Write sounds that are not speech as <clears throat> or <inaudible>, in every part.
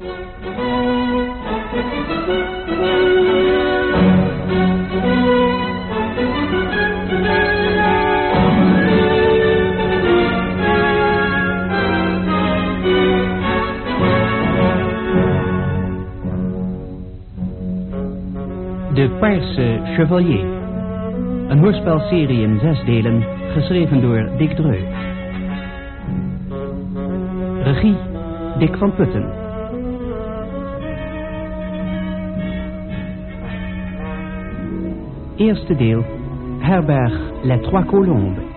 De Paarse Chevalier. Een hoorspelserie in zes delen, geschreven door Dick Dreu. Regie, Dick van Putten. Eerste deel, herberg Les Trois Colombes.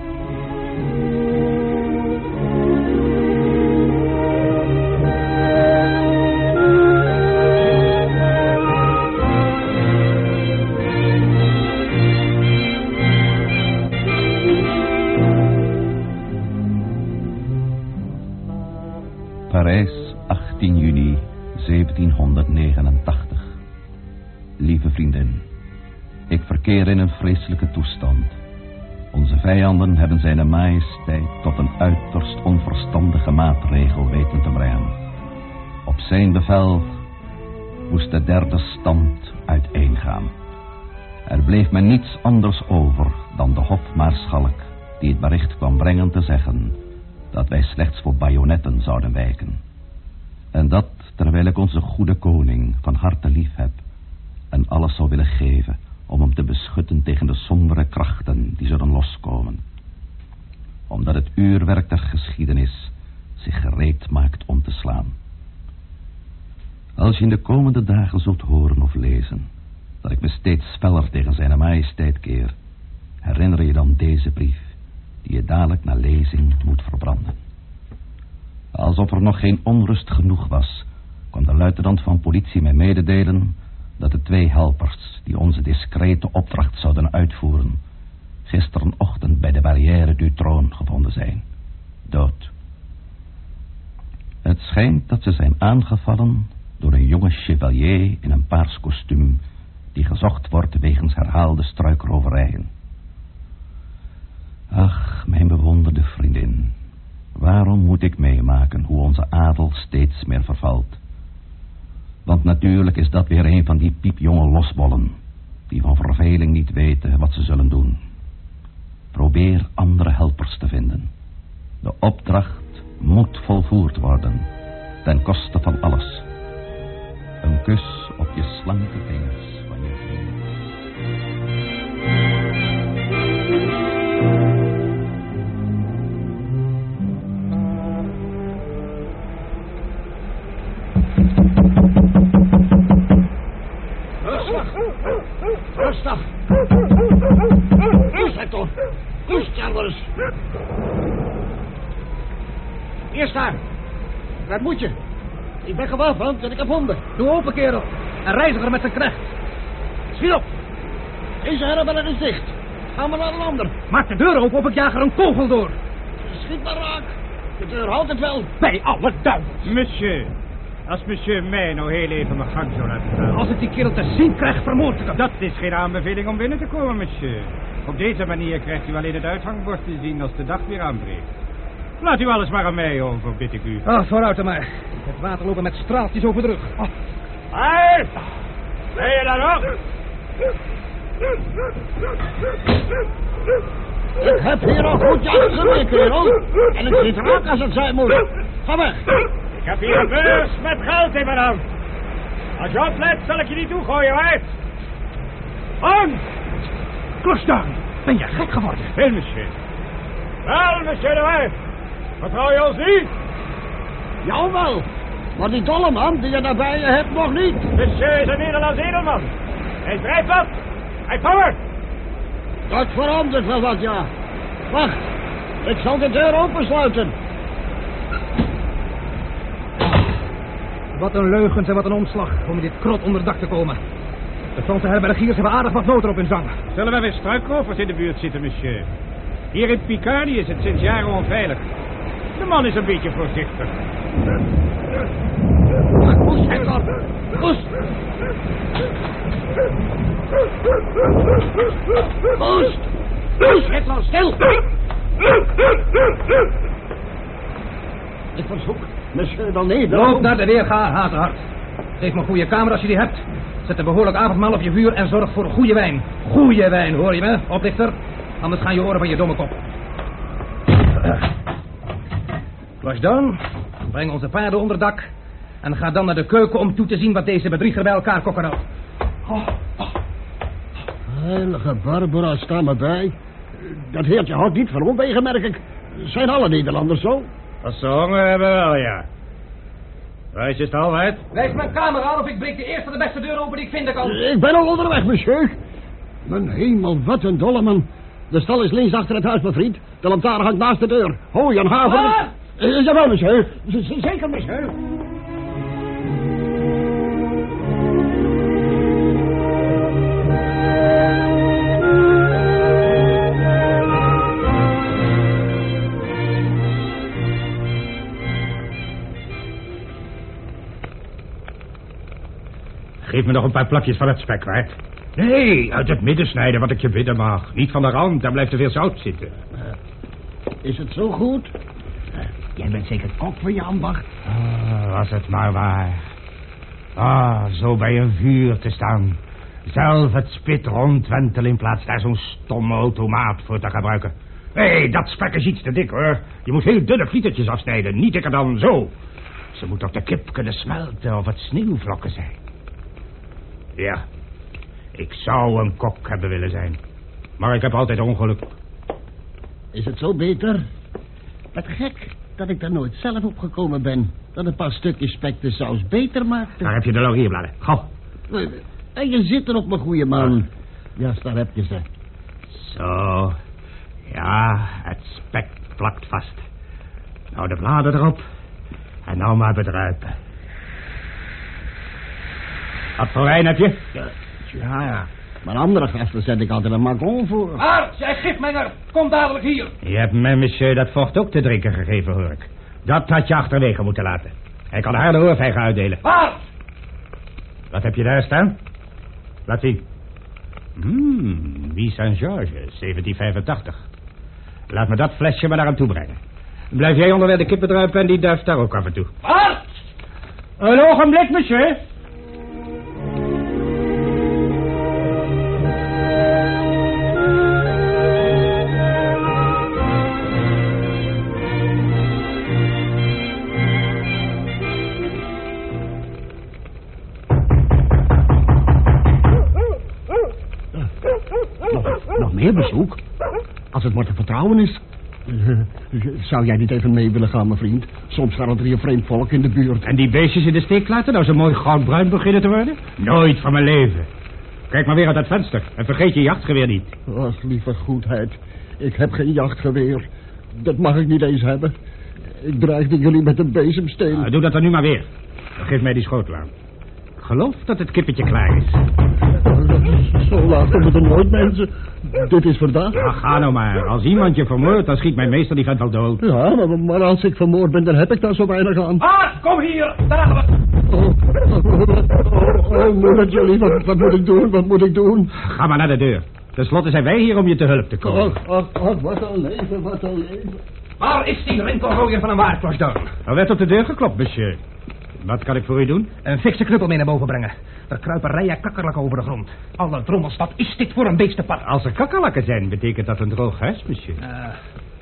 Bevel moest de derde stand uiteengaan. Er bleef me niets anders over dan de hofmaarschalk die het bericht kwam brengen te zeggen dat wij slechts voor bajonetten zouden wijken. En dat terwijl ik onze goede koning van harte lief heb en alles zou willen geven om hem te beschutten tegen de sombere krachten die zullen loskomen. Omdat het uurwerk der geschiedenis zich gereed maakt om te slaan. Als je in de komende dagen zult horen of lezen dat ik me steeds feller tegen zijn majesteit keer, herinner je dan deze brief die je dadelijk na lezing moet verbranden. Alsof er nog geen onrust genoeg was, kwam de luitenant van politie mij mededelen dat de twee helpers die onze discrete opdracht zouden uitvoeren, gisterenochtend bij de barrière du troon gevonden zijn, dood. Het schijnt dat ze zijn aangevallen door een jonge chevalier in een paars kostuum die gezocht wordt wegens herhaalde struikroverijen. Ach, mijn bewonderde vriendin, waarom moet ik meemaken hoe onze adel steeds meer vervalt? Want natuurlijk is dat weer een van die piepjonge losbollen, die van verveling niet weten wat ze zullen doen. Probeer andere helpers te vinden. De opdracht moet volvoerd worden, ten koste van alles. Kus op je slanke vingers van je vriend. Rustig. Rust, Hector. Rust, Charles. Hier staan. Wat moet je? Ik ben gewapend en ik heb honden. Doe open, kerel. Een reiziger met zijn knecht. Schiet op. Deze herberg is dicht. Ga maar naar een ander. Maak de deur open of ik jaag er een kogel door. Schiet maar raak. De deur houdt het wel. Bij alle duivels. Monsieur, als monsieur mij nou heel even mijn gang zou laten gaan. Als ik die kerel te zien krijg, vermoord ik hem. Dat is geen aanbeveling om binnen te komen, monsieur. Op deze manier krijgt u alleen het uithangbord te zien als de dag weer aanbreekt. Laat u alles maar aan mij over, bid ik u. Ah, vooruit dan maar. Het water lopen met straaltjes over de rug. Ah, Hé! Ben je daar nog? Ik heb hier een goed jachtgeweer, kerel. En ik schiet raak als het zijn moet. Ga weg. Ik heb hier een beurs met geld in mijn hand. Als je oplet, zal ik je niet toegooien, hoor. On! Klosdaan, ben je gek geworden? Wel, monsieur. Wel, monsieur de Wijf. Vertrouw je ons niet? Jou wel. Maar die dolle man die je daarbij je hebt nog niet. Monsieur is een Nederlands edelman. Hij drijft wat. Hij vangt. Dat verandert wel wat, ja. Wacht. Ik zal de deur opensluiten. Wat een leugens en wat een omslag om in dit krot onder dak te komen. De Franse herbergiers hebben aardig wat noten op hun zang. Zullen we weer struikrovers in de buurt zitten, monsieur? Hier in Picardie is het sinds jaren onveilig. De man is een beetje voorzichtig. Poes, Hector. Poes. Poes. Poes, Hector, stil. Ik verzoek, Monsieur, dan nee. Loop naar de weerga, Haterhart. Geef me een goede kamer als je die hebt. Zet een behoorlijk avondmaal op je vuur en zorg voor goede wijn. Goede wijn, hoor je me, oplichter? Anders gaan je oren van je domme kop. Dan? Breng onze paarden onder dak. En ga dan naar de keuken om toe te zien wat deze bedrieger bij elkaar kokken had. Heilige Barbara, sta me bij. Dat heertje houdt niet van omwegen, merk ik. Zijn alle Nederlanders zo? Als ze honger hebben wel, ja. Is je stalwijd? Wijs mijn kamer aan of ik breek de eerste de beste deur open die ik vinden kan. Ik ben al onderweg, monsieur. Mijn hemel, wat een dolle man. De stal is links achter het huis, mijn vriend. De lantaarn hangt naast de deur. Hooi en haver. Waar? Eh, jawel, monsieur. Zeker, monsieur. Geef me nog een paar plakjes van het spek kwijt. Nee, uit het midden snijden wat ik je bidden mag. Niet van de rand, daar blijft te veel zout zitten. Is het zo goed? Jij bent zeker kok van je ambacht. Ah, was het maar waar. Ah, zo bij een vuur te staan. Zelf het spit rondwentelen in plaats daar zo'n stomme automaat voor te gebruiken. Hé, hey, dat spek is iets te dik, hoor. Je moet heel dunne vlietertjes afsnijden, niet dikker dan zo. Ze moet op de kip kunnen smelten of het sneeuwvlokken zijn. Ja, ik zou een kok hebben willen zijn. Maar ik heb altijd ongeluk. Is het zo beter? Wat gek dat ik daar nooit zelf op gekomen ben. Dat een paar stukjes spek de saus beter maakte. Daar heb je de laurierbladen. Gauw. En je zit erop, mijn goede man. Ja, daar heb je ze. Zo. Ja, het spek plakt vast. Nou, de bladen erop. En nou maar bedruipen. Wat voor wijn heb je? Ja, ja. Maar andere gasten zet ik altijd een magon voor. Aard, jij gifmenger, kom dadelijk hier. Je hebt mijn monsieur dat vocht ook te drinken gegeven, hoor ik. Dat had je achterwege moeten laten. Hij kan haar de oorvijgen uitdelen. Aard! Wat heb je daar staan? Laat zien. Hmm, Wie Saint-Georges, 1785. Laat me dat flesje maar naar hem toe brengen. Blijf jij onderweg de kippen druipen en die duift daar ook af en toe. Aard! Een ogenblik, monsieur. Meer bezoek? Als het maar te vertrouwen is. <laughs> Zou jij niet even mee willen gaan, mijn vriend? Soms gaat er hier vreemd volk in de buurt. En die beestjes in de steek laten, nou zo mooi goudbruin beginnen te worden? Nooit van mijn leven. Kijk maar weer uit dat venster en vergeet je jachtgeweer niet. Ach, lieve goedheid. Ik heb geen jachtgeweer. Dat mag ik niet eens hebben. Ik dreigde jullie met een bezemsteen. Nou, doe dat dan nu maar weer. Dan geef mij die schotel aan. Geloof dat het kippetje klaar is. Zo laat komen er nooit mensen. Dit is vandaag. Ja, ga nou maar. Als iemand je vermoordt, dan schiet mijn meester die vent wel dood. Ja, maar, maar als ik vermoord ben, dan heb ik daar zo weinig aan. Aard, kom hier, daar gaan we. Oh, oh, oh jullie, wat, wat moet ik doen? Wat moet ik doen? Ga maar naar de deur. Ten slotte zijn wij hier om je te hulp te komen. Ach, ach, ach, wat een leven, wat een leven. Waar is die rinkelrooier van een waardplas dan? Er werd op de deur geklopt, monsieur. Wat kan ik voor u doen? Een fikse knuppel mee naar boven brengen. Er kruipen rijen kakkerlakken over de grond. Alle drommels, wat is dit voor een beestenpad? Als er kakkerlakken zijn, betekent dat een droog huis, monsieur. Eh,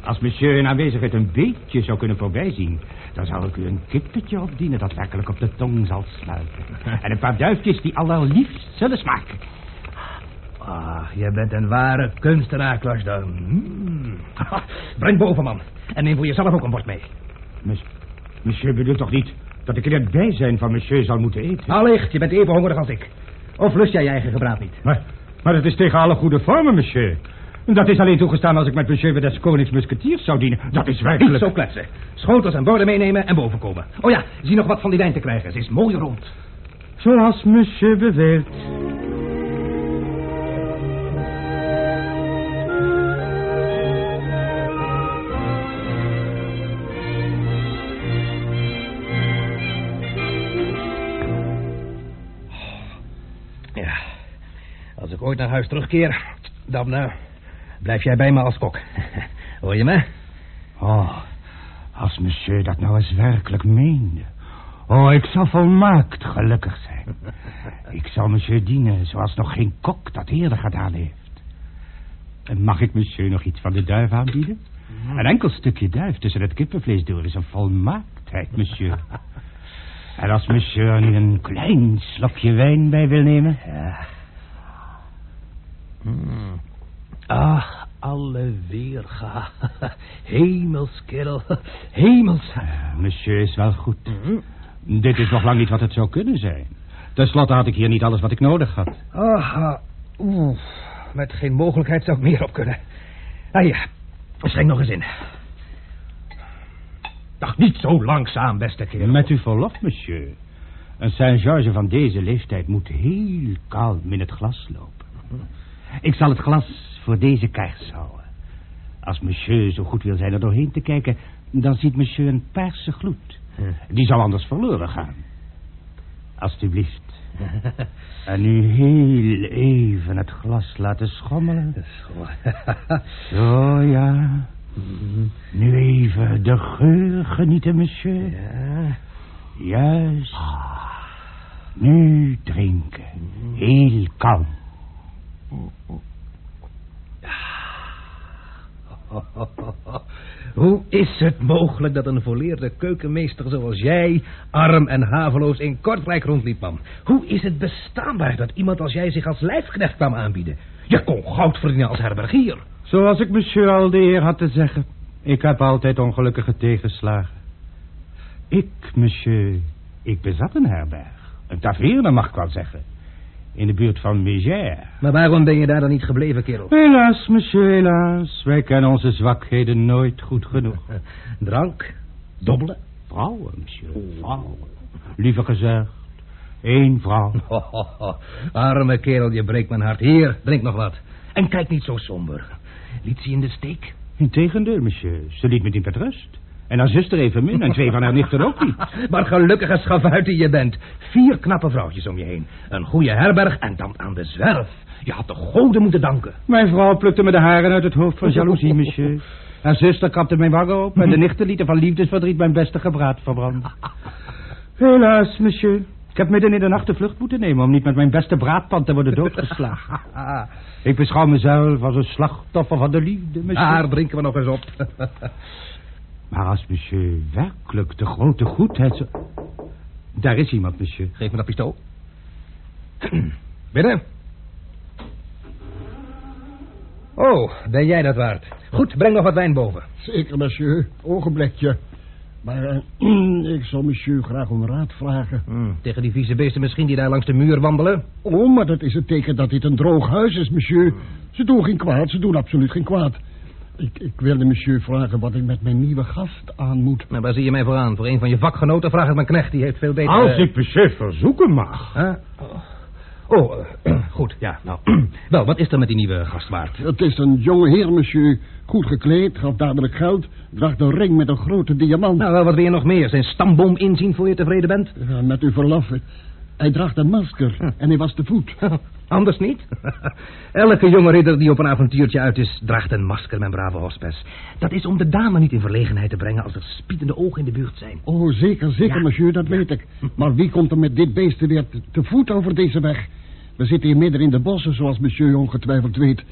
Als monsieur in aanwezigheid een beetje zou kunnen voorbijzien... dan zou ik u een kippetje opdienen dat werkelijk op de tong zal sluiten. <laughs> En een paar duifjes die allerliefst zullen smaken. ah, je bent een ware kunstenaar, Klas dan. Hmm. <laughs> Breng boven, man. En neem voor jezelf ook een bord mee. Mons- monsieur bedoelt toch niet dat ik in het bijzijn van monsieur zal moeten eten? Allicht, je bent even hongerig als ik. Of lust jij je eigen gebraad niet? Maar, maar dat is tegen alle goede vormen, monsieur. Dat is alleen toegestaan als ik met monsieur bij des konings musketiers zou dienen. Dat is Niet werkelijk... zo kletsen. Schotels en borden meenemen en boven komen. Oh ja, zie nog wat van die wijn te krijgen. Ze is mooi rond. Zoals monsieur beveelt. Ooit naar huis terugkeer, dan eh, blijf jij bij me als kok. <laughs> Hoor je me? Oh, Als monsieur dat nou eens werkelijk meende. Oh, ik zou volmaakt gelukkig zijn. <laughs> Ik zal monsieur dienen zoals nog geen kok dat eerder gedaan heeft. En mag ik monsieur nog iets van de duif aanbieden? Een enkel stukje duif tussen het kippenvlees door is een volmaaktheid, monsieur. <laughs> En als monsieur nu een klein slokje wijn bij wil nemen? Ach, alle weerga. <laughs> Hemels, kerel. <laughs> Hemels. Ja, monsieur is wel goed. Dit is nog lang niet wat het zou kunnen zijn. Ten slotte had ik hier niet alles wat ik nodig had. Ah, oeh. Met geen mogelijkheid zou ik meer op kunnen. Ah ja, schenk nog eens in. Ach, niet zo langzaam, beste kerel. Met uw verlof, monsieur. Een Saint-Georges van deze leeftijd moet heel kalm in het glas lopen. Ik zal het glas voor deze kaars houden. Als monsieur zo goed wil zijn er doorheen te kijken... dan ziet monsieur een paarse gloed. Die zal anders verloren gaan. Alsjeblieft. <laughs> En nu heel even het glas laten schommelen. <laughs> Zo, ja. Nu even de geur genieten, monsieur. Ja. Juist. Nu drinken. Heel kalm. <laughs> Hoe is het mogelijk dat een volleerde keukenmeester zoals jij... arm en haveloos in Kortrijk rondliep, man? Hoe is het bestaanbaar dat iemand als jij zich als lijfknecht kwam aanbieden? Je kon goud verdienen als herbergier. Zoals ik monsieur al de eer had te zeggen. Ik heb altijd ongelukkige tegenslagen. Ik, monsieur, ik bezat een herberg. Een taverne mag ik wel zeggen. In de buurt van Megère. Maar waarom ben je daar dan niet gebleven, kerel? Helaas, monsieur, helaas. Wij kennen onze zwakheden nooit goed genoeg. <laughs> Drank? Dobbelen? Vrouwen, monsieur, vrouwen. Liever gezegd, één vrouw. <laughs> Arme kerel, je breekt mijn hart. Hier, drink nog wat. En kijk niet zo somber. Liet ze in de steek? Integendeel, monsieur. Ze liet me niet met rust. En haar zuster evenmin en twee van haar nichten ook niet. Maar gelukkige schavuiten je bent. Vier knappe vrouwtjes om je heen. Een goede herberg en dan aan de zwerf. Je had de goden moeten danken. Mijn vrouw plukte me de haren uit het hoofd van jaloezie, monsieur. Haar zuster kapte mijn wangen op en de <laughs> nichten lieten van liefdesverdriet mijn beste gebraad verbranden. Helaas, monsieur. Ik heb midden in de nacht de vlucht moeten nemen om niet met mijn beste braadpan te worden doodgeslagen. <laughs> Ik beschouw mezelf als een slachtoffer van de liefde, monsieur. Daar drinken we nog eens op. <laughs> Maar als monsieur werkelijk de grote goedheid... Daar is iemand, monsieur. Geef me dat pistool. <clears throat> Binnen. Oh, ben jij dat waard? Goed, breng nog wat wijn boven. Zeker, monsieur. Ogenblikje. Maar eh, <clears throat> ik zou monsieur graag om raad vragen. Hm, tegen die vieze beesten misschien die daar langs de muur wandelen. Oh, maar dat is het teken dat dit een droog huis is, monsieur. Ze doen geen kwaad, ze doen absoluut geen kwaad. Ik, ik wilde monsieur vragen wat ik met mijn nieuwe gast aan moet. Maar waar zie je mij voor aan? Voor een van je vakgenoten vraag ik mijn knecht, die heeft veel beter... Als eh, ik monsieur verzoeken mag. Huh? Oh, eh, goed, ja, nou. <clears throat> Wel, wat is er met die nieuwe gast waard? Het is een jonge heer, monsieur. Goed gekleed, gaf dadelijk geld. Draagt een ring met een grote diamant. Nou, wel, wat wil je nog meer? Zijn stamboom inzien voor je tevreden bent? Ja, met uw verlof. Hij draagt een masker en hij was te voet. <laughs> Anders niet. <laughs> Elke jonge ridder die op een avontuurtje uit is, draagt een masker, mijn brave hospes. Dat is om de dame niet in verlegenheid te brengen als er spiedende ogen in de buurt zijn. Oh, zeker, zeker, Ja. monsieur, dat weet ik. <laughs> Maar wie komt er met dit beest weer te, te voet over deze weg? We zitten hier midden in de bossen, zoals monsieur ongetwijfeld weet.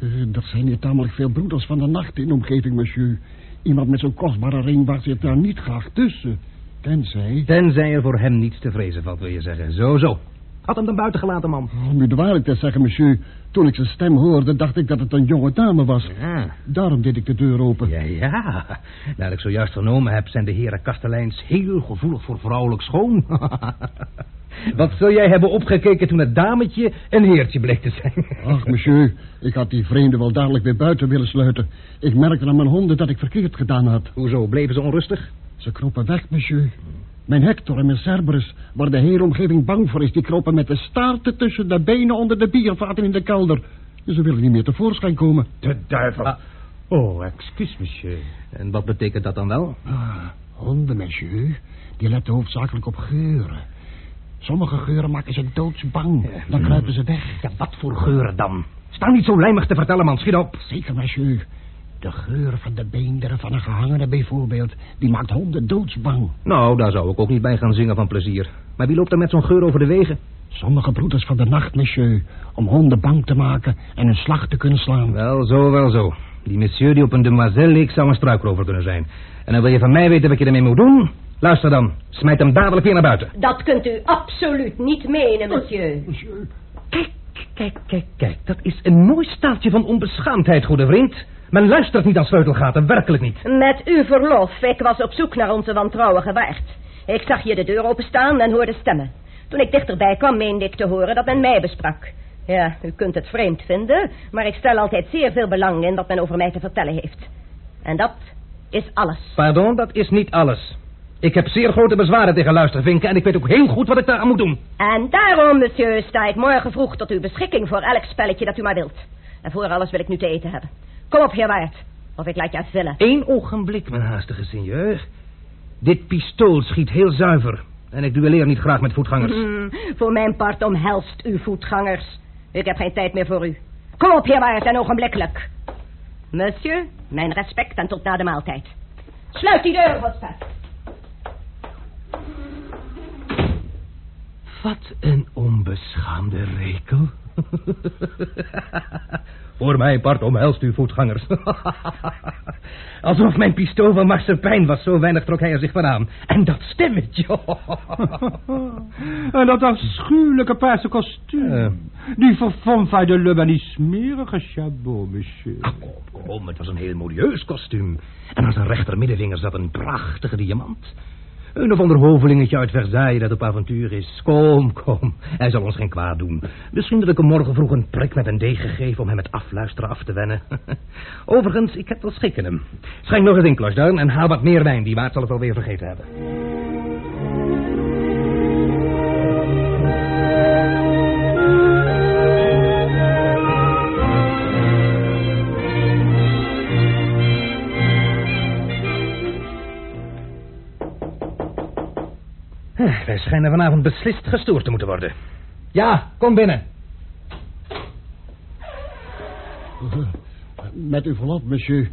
Eh, er zijn hier tamelijk veel broeders van de nacht in de omgeving, monsieur. Iemand met zo'n kostbare ring waar zit daar niet graag tussen. Tenzij... Tenzij er voor hem niets te vrezen valt, wil je zeggen. Zo, zo. Had hem dan buiten gelaten, man. Om u de waarheid te zeggen, monsieur... toen ik zijn stem hoorde, dacht ik dat het een jonge dame was. Ja. Daarom deed ik de deur open. Ja, ja. Naar ik zojuist vernomen heb, zijn de heren Kasteleins heel gevoelig voor vrouwelijk schoon. <laughs> Wat zul jij hebben opgekeken toen het dametje een heertje bleek te zijn? <laughs> Ach, monsieur, ik had die vreemde wel dadelijk weer buiten willen sluiten. Ik merkte aan mijn honden dat ik verkeerd gedaan had. Hoezo, bleven ze onrustig? Ze kropen weg, monsieur. Mijn Hector en mijn Cerberus, waar de hele omgeving bang voor is... die kropen met de staarten tussen de benen onder de biervaten in de kelder. Ze willen niet meer tevoorschijn komen. De duivel. Ah. Oh, excuus, monsieur. En wat betekent dat dan wel? Ah, honden, monsieur, die letten hoofdzakelijk op geuren. Sommige geuren maken ze doodsbang. Dan kruipen ze weg. Ja, wat voor geuren dan? Sta niet zo lijmig te vertellen, man. Schiet op. Zeker, monsieur. De geur van de beenderen van een gehangene bijvoorbeeld, die maakt honden doodsbang. Nou, daar zou ik ook niet bij gaan zingen van plezier. Maar wie loopt er met zo'n geur over de wegen? Sommige broeders van de nacht, monsieur, om honden bang te maken en een slag te kunnen slaan. Wel zo, wel zo. Die monsieur die op een demoiselle leek zou een struikrover kunnen zijn. En dan wil je van mij weten wat je ermee moet doen? Luister dan, smijt hem dadelijk weer naar buiten. Dat kunt u absoluut niet menen, monsieur. Monsieur, Kijk, kijk, kijk, kijk. Dat is een mooi staaltje van onbeschaamdheid, goede vriend. Men luistert niet aan sleutelgaten, werkelijk niet. Met uw verlof, ik was op zoek naar onze wantrouwige waard. Ik zag hier de deur openstaan en hoorde stemmen. Toen ik dichterbij kwam, meende ik te horen dat men mij besprak. Ja, u kunt het vreemd vinden, maar ik stel altijd zeer veel belang in wat men over mij te vertellen heeft. En dat is alles. Pardon, dat is niet alles. Ik heb zeer grote bezwaren tegen luistervinken en ik weet ook heel goed wat ik daaraan moet doen. En daarom, monsieur, sta ik morgen vroeg tot uw beschikking voor elk spelletje dat u maar wilt. En voor alles wil ik nu te eten hebben. Kom op, heer Waard, of ik laat je vullen. Eén ogenblik, mijn haastige seigneur. Dit pistool schiet heel zuiver. En ik duelleer niet graag met voetgangers. Hmm, voor mijn part omhelst u voetgangers. Ik heb geen tijd meer voor u. Kom op, heer Waard, en ogenblikkelijk. Monsieur, mijn respect en tot na de maaltijd. Sluit die deur, Godstad. Wat een onbeschaamde rekel. <laughs> Voor mijn part omhelst u voetgangers. <laughs> Alsof mijn pistool van marsepein was, zo weinig trok hij er zich van aan. En dat stemmetje. <laughs> En dat afschuwelijke paarse kostuum. Eh. Die verfomfaaide lub en die smerige chabot, monsieur. Ach, kom, kom, het was een heel modieus kostuum. En aan zijn rechter middenvinger zat een prachtige diamant. Een of ander hovelingetje uit Versailles dat op avontuur is. Kom, kom, hij zal ons geen kwaad doen. Misschien dat ik hem morgen vroeg een prik met een deeg gegeven om hem het afluisteren af te wennen. <laughs> Overigens, ik heb wel schik in hem. Schenk nog eens in, en haal wat meer wijn. Die waard zal het alweer vergeten hebben. Wij schijnen vanavond beslist gestoord te moeten worden. Ja, kom binnen. met uw verlof, monsieur.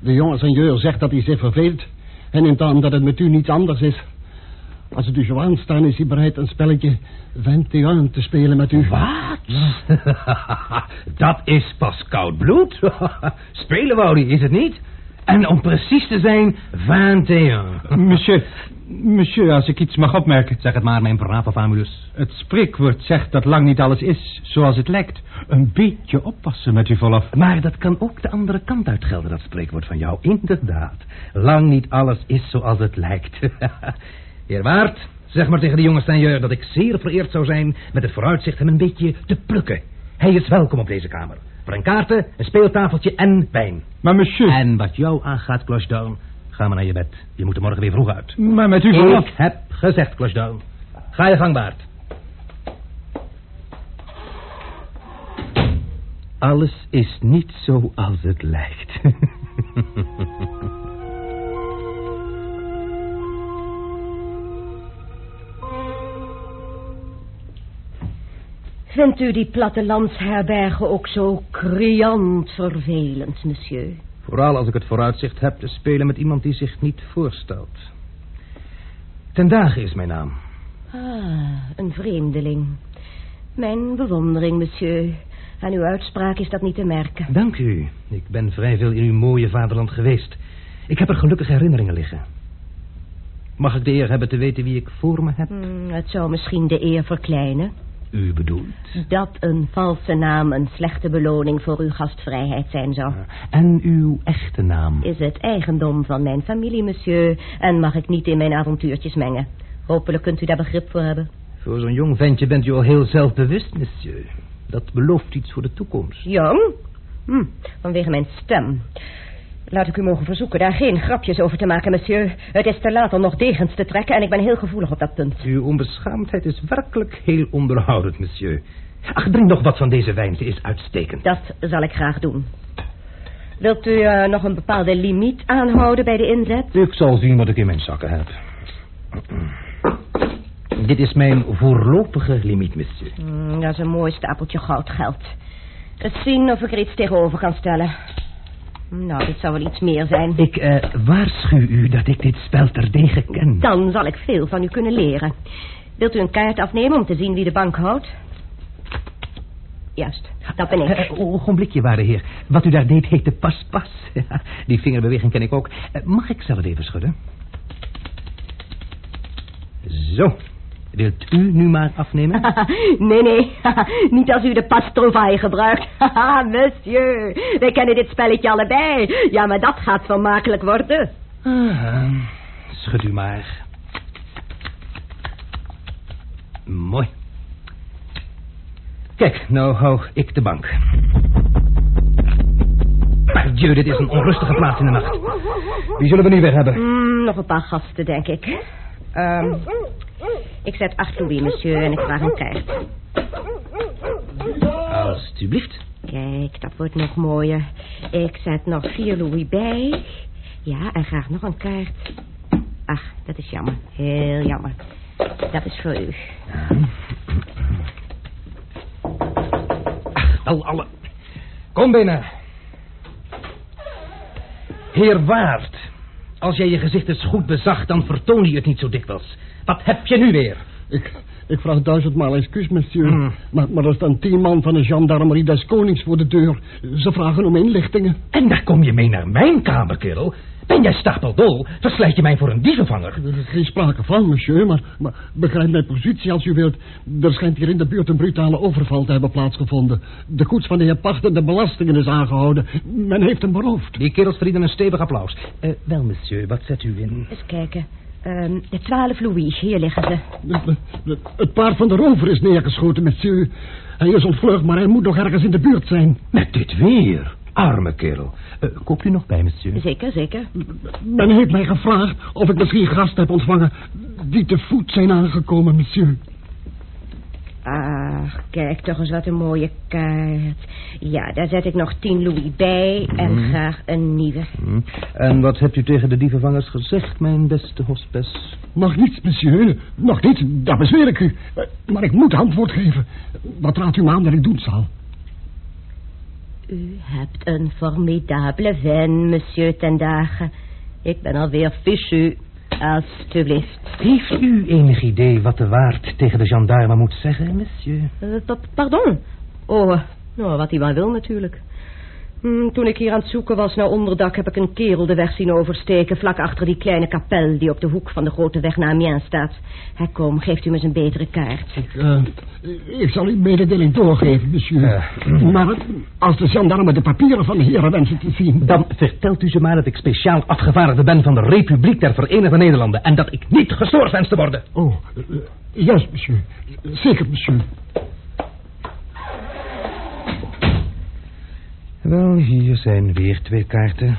De jonge seigneur zegt dat hij zich verveelt. En neemt aan dat het met u niets anders is. Als het u zo aanstaan is hij bereid een spelletje 21 te spelen met u. Wat? <laughs> dat is pas koud bloed. <laughs> Spelen wou die, is het niet? En om precies te zijn, 21. Monsieur, monsieur, als ik iets mag opmerken. Zeg het maar, mijn brave famulus. Het spreekwoord zegt dat lang niet alles is zoals het lijkt. Een beetje oppassen met uw verlof. Maar dat kan ook de andere kant uitgelden, dat spreekwoord van jou. Inderdaad. Lang niet alles is zoals het lijkt. <laughs> Heer Waard, zeg maar tegen de jonge seigneur dat ik zeer vereerd zou zijn... met het vooruitzicht hem een beetje te plukken. Hij is welkom op deze kamer. Voor een kaarten, een speeltafeltje en wijn. Maar monsieur... En wat jou aangaat, Clochdown, ga maar naar je bed. Je moet er morgen weer vroeg uit. Maar met uw verlof... Ik heb gezegd, Clochdown. Ga je gang, Baard. Alles is niet zo als het lijkt. Vindt u die plattelandsherbergen ook zo criant vervelend, monsieur? Vooral als ik het vooruitzicht heb te spelen met iemand die zich niet voorstelt. Ten dagen is mijn naam. Ah, een vreemdeling. Mijn bewondering, monsieur. Aan uw uitspraak is dat niet te merken. Dank u. Ik ben vrij veel in uw mooie vaderland geweest. Ik heb er gelukkige herinneringen liggen. Mag ik de eer hebben te weten wie ik voor me heb? Hmm, het zou misschien de eer verkleinen. U bedoelt? Dat een valse naam een slechte beloning voor uw gastvrijheid zijn zou. En uw echte naam? Is het eigendom van mijn familie, monsieur. En mag ik niet in mijn avontuurtjes mengen. Hopelijk kunt u daar begrip voor hebben. Voor zo'n jong ventje bent u al heel zelfbewust, monsieur. Dat belooft iets voor de toekomst. Jong? Hm, vanwege mijn stem. Laat ik u mogen verzoeken daar geen grapjes over te maken, monsieur. Het is te laat om nog degens te trekken en ik ben heel gevoelig op dat punt. Uw onbeschaamdheid is werkelijk heel onderhoudend, monsieur. Ach, drink nog wat van deze wijn, ze is uitstekend. Dat zal ik graag doen. Wilt u eh, nog een bepaalde limiet aanhouden bij de inzet? Ik zal zien wat ik in mijn zakken heb. Dit is mijn voorlopige limiet, monsieur. Hmm, dat is een mooi stapeltje goudgeld. Het zien of ik er iets tegenover kan stellen. Nou, dit zou wel iets meer zijn. Ik eh, waarschuw u dat ik dit spel terdege ken. Dan zal ik veel van u kunnen leren. Wilt u een kaart afnemen om te zien wie de bank houdt? Juist, dat ben ik. Eh, ogenblikje, waarde heer. Wat u daar deed heette pas pas. <laughs> Ja, die vingerbeweging ken ik ook. Mag ik zelf even schudden? Zo. Wilt u nu maar afnemen? <laughs> nee, nee. <laughs> Niet als u de pastrovaille gebruikt. <laughs> Monsieur. Wij kennen dit spelletje allebei. Ja, maar dat gaat vermakelijk worden. Ah, schud u maar. Mooi. Kijk, nou hou ik de bank. Dieu, dit is een onrustige plaats in de nacht. Wie zullen we nu weer hebben? Mm, nog een paar gasten, denk ik. Ehm, ik zet acht louis, monsieur, en ik vraag een kaart. Alsjeblieft. Kijk, dat wordt nog mooier. Ik zet nog vier louis bij. Ja, en graag nog een kaart. Ach, dat is jammer. Heel jammer. Dat is voor u. Al alle. Kom binnen. Heer Waard, als jij je gezicht eens goed bezag, dan vertoon je het niet zo dikwijls. Wat heb je nu weer? Ik, ik vraag duizendmaal excuus, monsieur. Hmm. Maar, maar er staan tien man van de gendarmerie des konings voor de deur. Ze vragen om inlichtingen. En daar kom je mee naar mijn kamer, kerel. Ben jij stapeldol? Verslijt je mij voor een dievenvanger? Er is geen sprake van, monsieur, maar, maar begrijp mijn positie als u wilt. Er schijnt hier in de buurt een brutale overval te hebben plaatsgevonden. De koets van de heer Pacht en de belastingen is aangehouden. Men heeft hem beroofd. Die kerels verdienen een stevig applaus. Eh, wel, monsieur, wat zet u in? Eens kijken. Ehm, de twaalf louis, hier liggen ze. De- de- de- Het paard van de rover is neergeschoten, monsieur. Hij is ontvlucht, maar hij moet nog ergens in de buurt zijn. Met dit weer. Arme kerel. Eh, koopt u nog bij, monsieur? Zeker, zeker. Men heeft mij gevraagd of ik misschien gasten heb ontvangen... die te voet zijn aangekomen, monsieur. Ach, kijk toch eens wat een mooie kaart. Ja, daar zet ik nog tien louis bij en graag een nieuwe. Hm. En wat hebt u tegen de dievenvangers gezegd, mijn beste hospes? Nog niets, monsieur. Nog niets, dat bezweer ik u. Eh, Maar ik moet antwoord geven. Wat raadt u me aan dat ik doen zal? U hebt een formidabele vin, monsieur ten dagen. Ik ben alweer fichu. Alsjeblieft. Heeft u enig idee wat de waard tegen de gendarme moet zeggen, monsieur? Eh, pa- pardon? Oh, nou, wat hij maar wil natuurlijk. Hm, toen ik hier aan het zoeken was naar onderdak... heb ik een kerel de weg zien oversteken... vlak achter die kleine kapel die op de hoek van de grote weg naar Amiens staat. Hij kom, geeft u me eens een betere kaart. Ik, eh, ik zal uw mededeling doorgeven, monsieur. Maar als de gendarme de papieren van de heren wensen te zien... Dan vertelt u ze maar dat ik speciaal afgevaardigde ben van de Republiek der Verenigde Nederlanden... en dat ik niet gestoord wens te worden. Oh, eh, eh, juist, monsieur. Zeker, monsieur. Wel, hier zijn weer twee kaarten.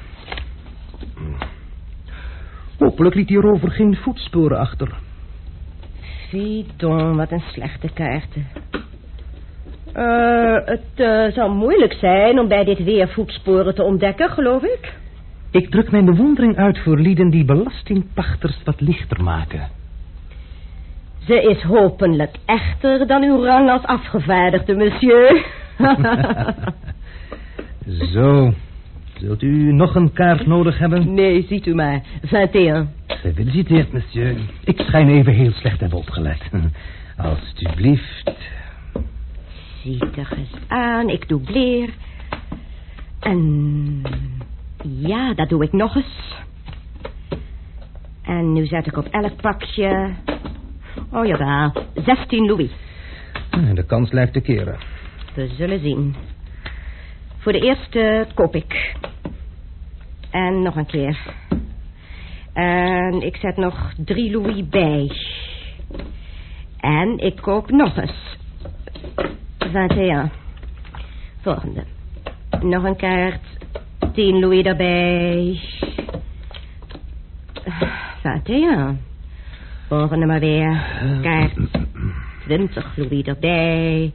Hopelijk liet die rover geen voetsporen achter. Fiedon, wat een slechte kaarten. Eh, het eh, zal moeilijk zijn om bij dit weer voetsporen te ontdekken, geloof ik. Ik druk mijn bewondering uit voor lieden die belastingpachters wat lichter maken. Ze is hopelijk echter dan uw rang als afgevaardigde, monsieur. <laughs> <laughs> Zo. Zult u nog een kaart nodig hebben? nee, ziet u maar. 21. Gefeliciteerd, monsieur. Ik schijn even heel slecht te hebben opgelet. Alsjeblieft. Ziet er eens aan, ik dubleer. En ja, dat doe ik nog eens. En nu zet ik op elk pakje... Oh jawel, 16 louis. De kans lijkt te keren. We zullen zien. Voor de eerste koop ik. En nog een keer. En ik zet nog drie louis bij. En ik koop nog eens. 21. Volgende. Nog een kaart. 10 louis erbij. 21. Volgende maar weer. Kaart. 20 louis erbij.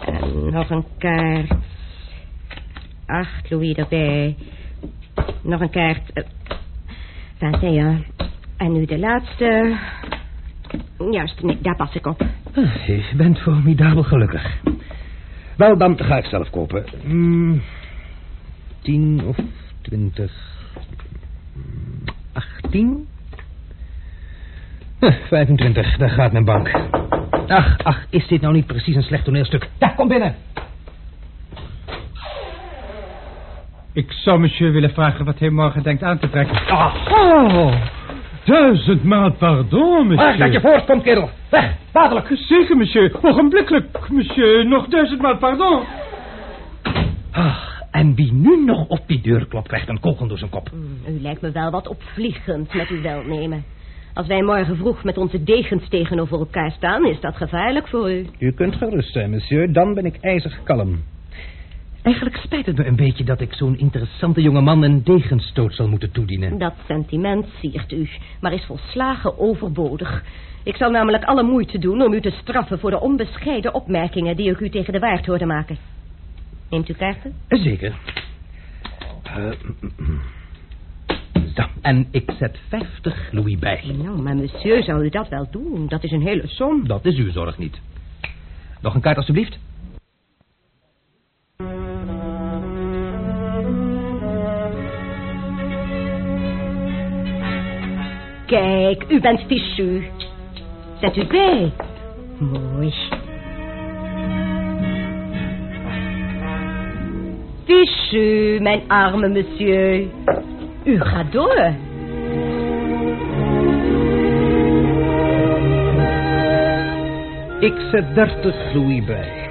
En nog een kaart. 8 louis erbij. Nog een kaart. eh, 21. En nu de laatste. Juist, nee, daar pas ik op. Ah, Je bent formidabel gelukkig. Wel, dan ga ik zelf kopen. Hmm. tien of twintig... Achttien? Huh, 25, daar gaat mijn bank. Ach, ach, is dit nou niet precies een slecht toneelstuk? Ja, kom binnen. Ik zou monsieur willen vragen wat hij morgen denkt aan te trekken. Ah, Oh, duizendmaal pardon, monsieur. waar staat je voorsprong, kerel? Weg, dadelijk. Zeker, monsieur. Ogenblikkelijk, monsieur. Nog duizendmaal pardon. Ach, en wie nu nog op die deur klopt, krijgt een kogel door zijn kop. U lijkt me wel wat opvliegend met uw welnemen. Als wij morgen vroeg met onze degens tegenover elkaar staan, is dat gevaarlijk voor u. U kunt gerust zijn, monsieur. Dan ben ik ijzig kalm. Eigenlijk spijt het me een beetje dat ik zo'n interessante jonge man een degenstoot zal moeten toedienen. Dat sentiment siert u, maar is volslagen overbodig. Ik zal namelijk alle moeite doen om u te straffen voor de onbescheiden opmerkingen die ik u tegen de waard hoorde maken. Neemt u kaarten? Zeker. Eh, zo, en ik zet 50 louis bij. Nou, maar monsieur, zou u dat wel doen? Dat is een hele som. Dat is uw zorg niet. Nog een kaart, alstublieft. Kijk, u bent fichu. Zet u bij. Mooi. Fichu, mijn arme monsieur. U gaat door. Ik zet 30 louis bij.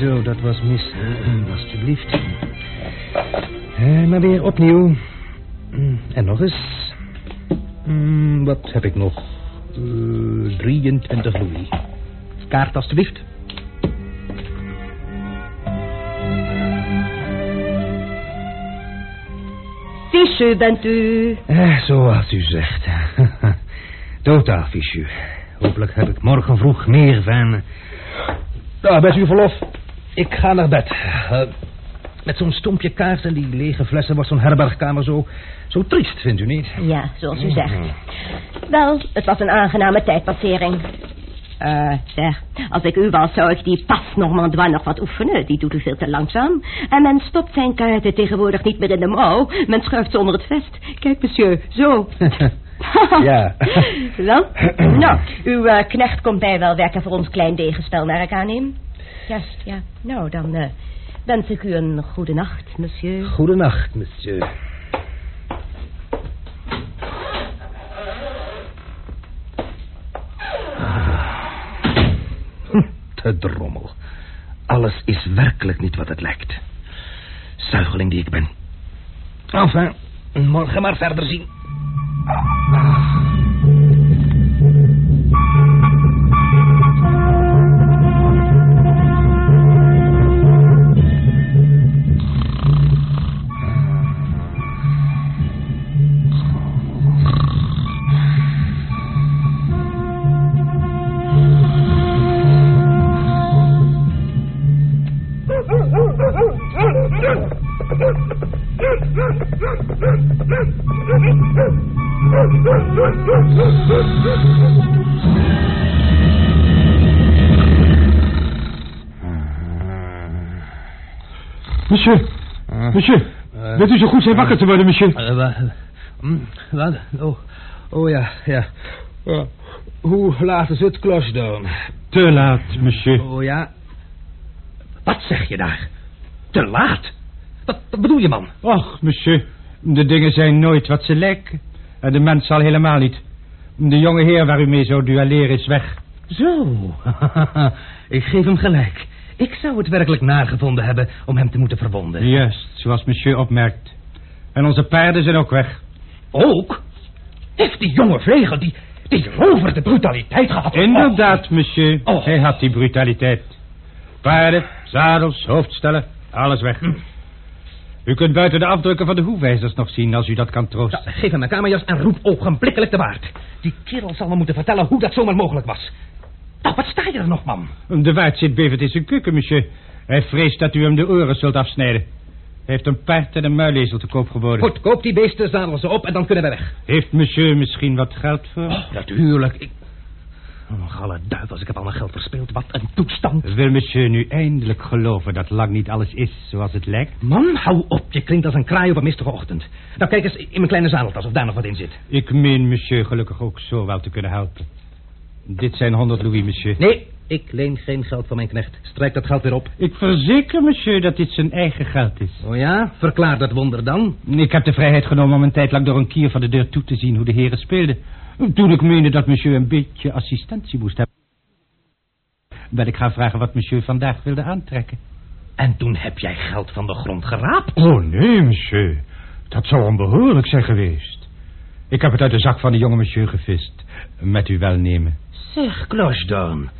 Zo, dat was mis. Alsjeblieft. Eh, maar weer opnieuw. Mm, En nog eens. Mm, Wat heb ik nog? Eh, 23 louis. Kaart, alstublieft. Fichu bent u. Eh, zoals u zegt. <laughs> Totaal fichu. Hopelijk heb ik morgen vroeg meer van... Nou, met uw verlof. Ik ga naar bed. Eh, met zo'n stompje kaars en die lege flessen wordt zo'n herbergkamer zo... Zo triest, vindt u niet? Ja, zoals u zegt. Wel, het was een aangename tijdpassering. Eh, zeg, als ik u was, zou ik die pas Normandoi nog wat oefenen. Die doet u veel te langzaam. En men stopt zijn kaarten tegenwoordig niet meer in de mouw. Men schuift ze onder het vest. Kijk, monsieur, zo. <laughs> Ja. <laughs> Dan? nou, uw eh, knecht komt bij wel werken voor ons klein degenspel, naar ik aanneem. Juist, ja. Nou, dan eh, wens ik u een goede nacht, monsieur. Goedenacht, monsieur. Hm, De drommel. Alles is werkelijk niet wat het lijkt. Zuigeling die ik ben. Enfin, morgen maar verder zien. Monsieur, monsieur. Wilt u zo goed zijn wakker te worden, monsieur? Eh, hm, Wat? Oh, oh ja, ja. Hoe laat is het klosdown? Te laat, monsieur. Oh ja. Wat zeg je daar? Te laat? Wat, wat bedoel je, man? Och, monsieur. De dingen zijn nooit wat ze lijken. En de mens al helemaal niet. De jonge heer waar u mee zou duelleren is weg. Zo. <laughs> Ik geef hem gelijk. Ik zou het werkelijk nagevonden hebben om hem te moeten verwonden. Juist, zoals monsieur opmerkt. En onze paarden zijn ook weg. Ook? Heeft die jonge vlegel, die, die rover de brutaliteit gehad? Inderdaad, monsieur. Oh. Hij had die brutaliteit. Paarden, zadels, hoofdstellen, alles weg. U kunt buiten de afdrukken van de hoefijzers nog zien als u dat kan Ja, troosten. geef hem mijn kamerjas en roep ogenblikkelijk de waard. Die kerel zal me moeten vertellen hoe dat zomaar mogelijk was. Nou, wat sta je er nog, man? De waard zit bevend in zijn keuken, monsieur. Hij vreest dat u hem de oren zult afsnijden. Hij heeft een paard en een muilezel te koop geboden. Goed, koop die beesten, zadel ze op en dan kunnen we weg. Heeft monsieur misschien wat geld voor? Oh, natuurlijk. Ik... Oh, galle duivels, ik heb al mijn geld verspeeld. Wat een toestand. Wil monsieur nu eindelijk geloven dat lang niet alles is zoals het lijkt? Man, hou op. Je klinkt als een kraai op een mistige ochtend. Nou, kijk eens in mijn kleine zadeltas of daar nog wat in zit. Ik meen monsieur gelukkig ook zo wel te kunnen helpen. Dit zijn 100 louis, monsieur. Nee, ik leen geen geld van mijn knecht. Strijk dat geld weer op. Ik verzeker monsieur dat dit zijn eigen geld is. Oh ja? Verklaar dat wonder dan. Ik heb de vrijheid genomen om een tijd lang door een kier van de deur toe te zien hoe de heren speelden. Toen ik meende dat monsieur een beetje assistentie moest hebben. Ben ik gaan vragen wat monsieur vandaag wilde aantrekken. En toen heb jij geld van de grond geraapt? Oh nee, monsieur. Dat zou onbehoorlijk zijn geweest. Ik heb het uit de zak van de jonge monsieur gevist. Met uw welnemen. Zeg, Clochedorn.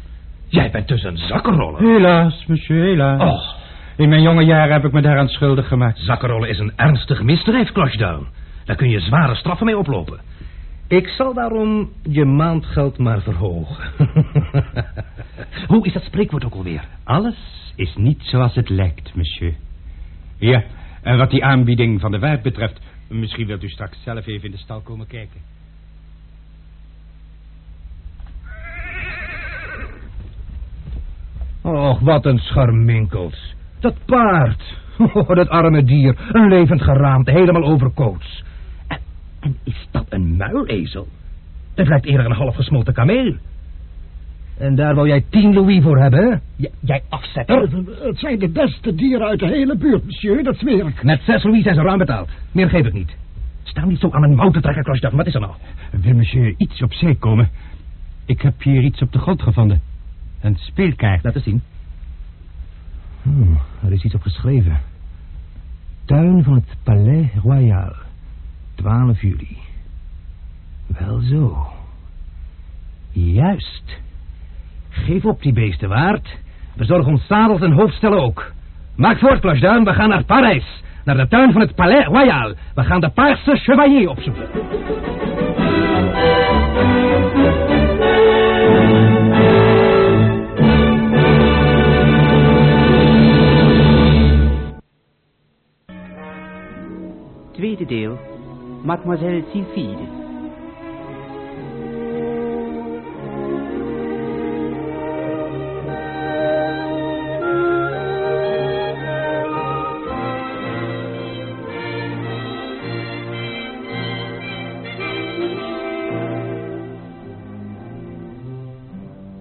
Jij bent dus een zakkenroller. Helaas, monsieur, helaas. Oh, In mijn jonge jaren heb ik me daaraan schuldig gemaakt. zakkenrollen is een ernstig misdrijf, Clochedorn. Daar kun je zware straffen mee oplopen. Ik zal daarom je maandgeld maar verhogen. <laughs> Hoe is dat spreekwoord ook alweer? Alles is niet zoals het lijkt, monsieur. Ja, en wat die aanbieding van de waard betreft... misschien wilt u straks zelf even in de stal komen kijken. Och, wat een scharminkels. Dat paard. <laughs> Oh, dat arme dier. Een levend geraamte, helemaal overkoots. En, is dat een muilezel? Dat lijkt eerder een half gesmolten kameel. En daar wou jij tien louis voor hebben, hè? J- jij afzetter. Het zijn de beste dieren uit de hele buurt, monsieur, dat zweer ik. Met zes louis zijn ze ruim betaald. Meer geef ik niet. Sta niet zo aan een mouw te trekken. Wat is er nou? Wil monsieur iets opzij komen? Ik heb hier iets op de grond gevonden. Een speelkaart. Laat eens zien. Hmm, er is iets op geschreven. Tuin van het Palais Royal. 12 juli. Wel zo. Juist. Geef op die beesten waard. Bezorg ons zadels en hoofdstellen ook. Maak voort, Clocheduin. We gaan naar Parijs. Naar de tuin van het Palais Royal. We gaan de Paarse Chevalier opzoeken. Tweede deel. Mademoiselle Sylphide.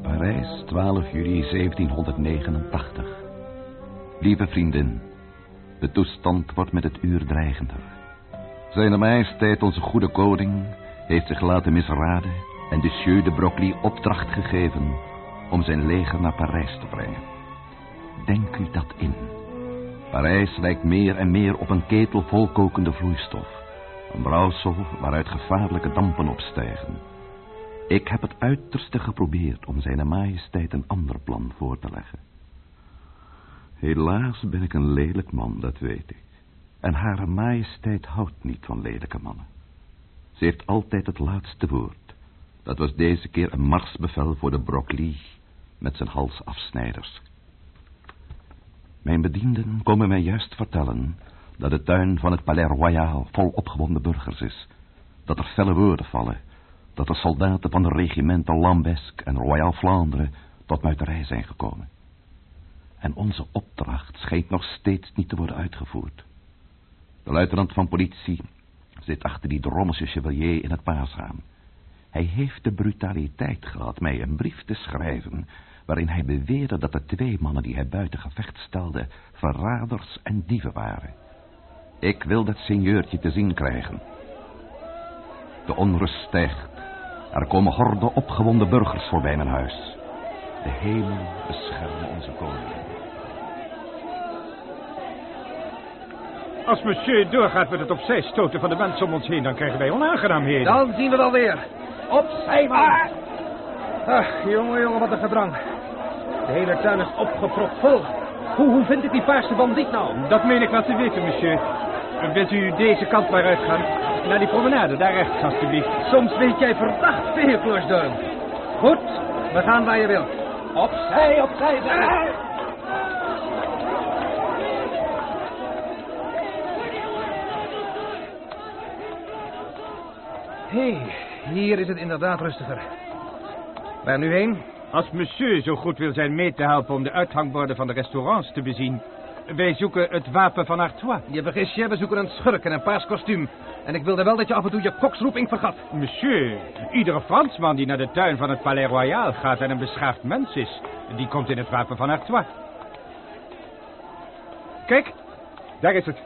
Parijs, 12 juli 1789. Lieve vriendin, de toestand wordt met het uur dreigender. Zijn majesteit, onze goede koning, heeft zich laten misraden en de Sieur de Broclie opdracht gegeven om zijn leger naar Parijs te brengen. Denk u dat in. Parijs lijkt meer en meer op een ketel vol kokende vloeistof. Een brouwsel waaruit gevaarlijke dampen opstijgen. Ik heb het uiterste geprobeerd om zijn majesteit een ander plan voor te leggen. Helaas ben ik een lelijk man, dat weet ik. En hare majesteit houdt niet van lelijke mannen. Ze heeft altijd het laatste woord. Dat was deze keer een marsbevel voor de Broclie met zijn halsafsnijders. Mijn bedienden komen mij juist vertellen dat de tuin van het Palais Royal vol opgewonden burgers is. Dat er felle woorden vallen. Dat de soldaten van de regimenten Lambesc en Royal Vlaanderen tot muiterij zijn gekomen. En onze opdracht schijnt nog steeds niet te worden uitgevoerd. De luitenant van politie zit achter die drommelse chevalier in het paasraam. Hij heeft de brutaliteit gehad mij een brief te schrijven... waarin hij beweerde dat de twee mannen die hij buiten gevecht stelde... verraders en dieven waren. Ik wil dat seigneurtje te zien krijgen. De onrust stijgt. Er komen horden opgewonden burgers voorbij mijn huis. De hemel bescherme onze koning. Als monsieur doorgaat met het opzij stoten van de mensen om ons heen... dan krijgen wij onaangenaamheden. Dan zien we wel weer. Opzij maar. Ach, jongen, jongen, wat een gedrang. De hele tuin is opgepropt vol. Hoe, hoe vind ik die paarse bandiet nou? Dat meen ik wel te weten, monsieur. Wilt u deze kant maar uitgaan? Naar die promenade, daar rechts, alstublieft. Soms weet jij verdacht veel, Florsdorn. Goed, we gaan waar je wilt. Opzij, opzij, zeg. Hé, hey, hier is het inderdaad rustiger. Waar nu heen? Als monsieur zo goed wil zijn mee te helpen om de uithangborden van de restaurants te bezien. Wij zoeken het wapen van Artois. Je vergis je, we zoeken een schurk en een paars kostuum. En ik wilde wel dat je af en toe je koksroeping vergat. Monsieur, iedere Fransman die naar de tuin van het Palais Royal gaat en een beschaafd mens is, die komt in het wapen van Artois. Kijk, daar is het.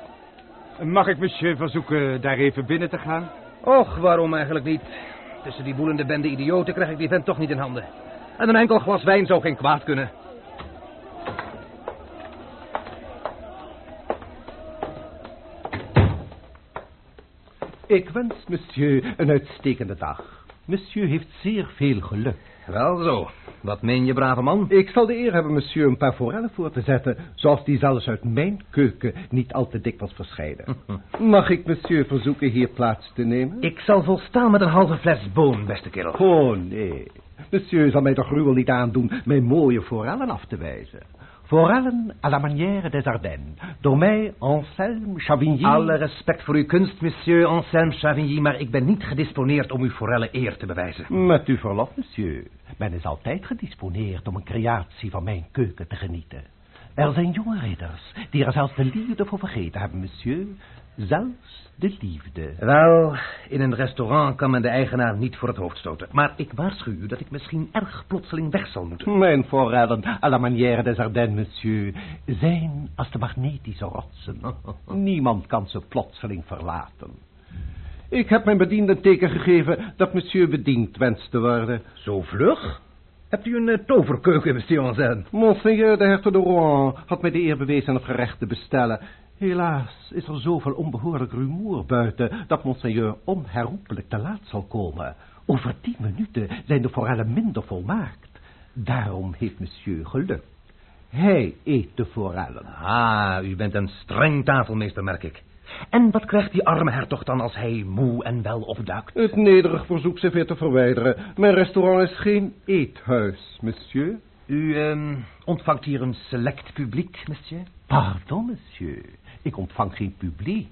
Mag ik monsieur verzoeken daar even binnen te gaan? Och, waarom eigenlijk niet? Tussen die boelende bende idioten krijg ik die vent toch niet in handen. En een enkel glas wijn zou geen kwaad kunnen. Ik wens monsieur een uitstekende dag. Monsieur heeft zeer veel geluk. Wel zo. Wat meen je, brave man? Ik zal de eer hebben monsieur een paar forellen voor te zetten... zoals die zelfs uit mijn keuken niet al te dikwijls verschijnen. <laughs> Mag ik monsieur verzoeken hier plaats te nemen? Ik zal volstaan met een halve fles boon, beste kerel. Oh, nee. Monsieur zal mij toch gruwel niet aandoen mijn mooie forellen af te wijzen. Forellen à la manière des Ardennes. Door mij, Anselme Chavigny... Alle respect voor uw kunst, monsieur Anselme Chavigny... maar ik ben niet gedisponeerd om uw forellen eer te bewijzen. Met uw verlof, monsieur. Men is altijd gedisponeerd om een creatie van mijn keuken te genieten. Er zijn jonge ridders die er zelfs de liefde voor vergeten hebben, monsieur. Zelfs de liefde. Wel, in een restaurant kan men de eigenaar niet voor het hoofd stoten. Maar ik waarschuw u dat ik misschien erg plotseling weg zal moeten. Mijn forellen, à la manière des Ardennes, monsieur, zijn als de magnetische rotsen. <laughs> Niemand kan ze plotseling verlaten. Ik heb mijn bediende teken gegeven dat monsieur bediend wenst te worden. Zo vlug? Hebt u een uh, toverkeuken, monsieur Anselme? Monseigneur de hertog de Rouen had mij de eer bewezen het gerecht te bestellen. Helaas is er zoveel onbehoorlijk rumoer buiten dat monseigneur onherroepelijk te laat zal komen. Over tien minuten zijn de forellen minder volmaakt. Daarom heeft monsieur geluk. Hij eet de forellen. Ah, u bent een streng tafelmeester, merk ik. En wat krijgt die arme hertog dan als hij moe en wel opduikt? Het nederig verzoek zich weer te verwijderen. Mijn restaurant is geen eethuis, monsieur. U uh, ontvangt hier een select publiek, monsieur? Pardon, monsieur. Ik ontvang geen publiek.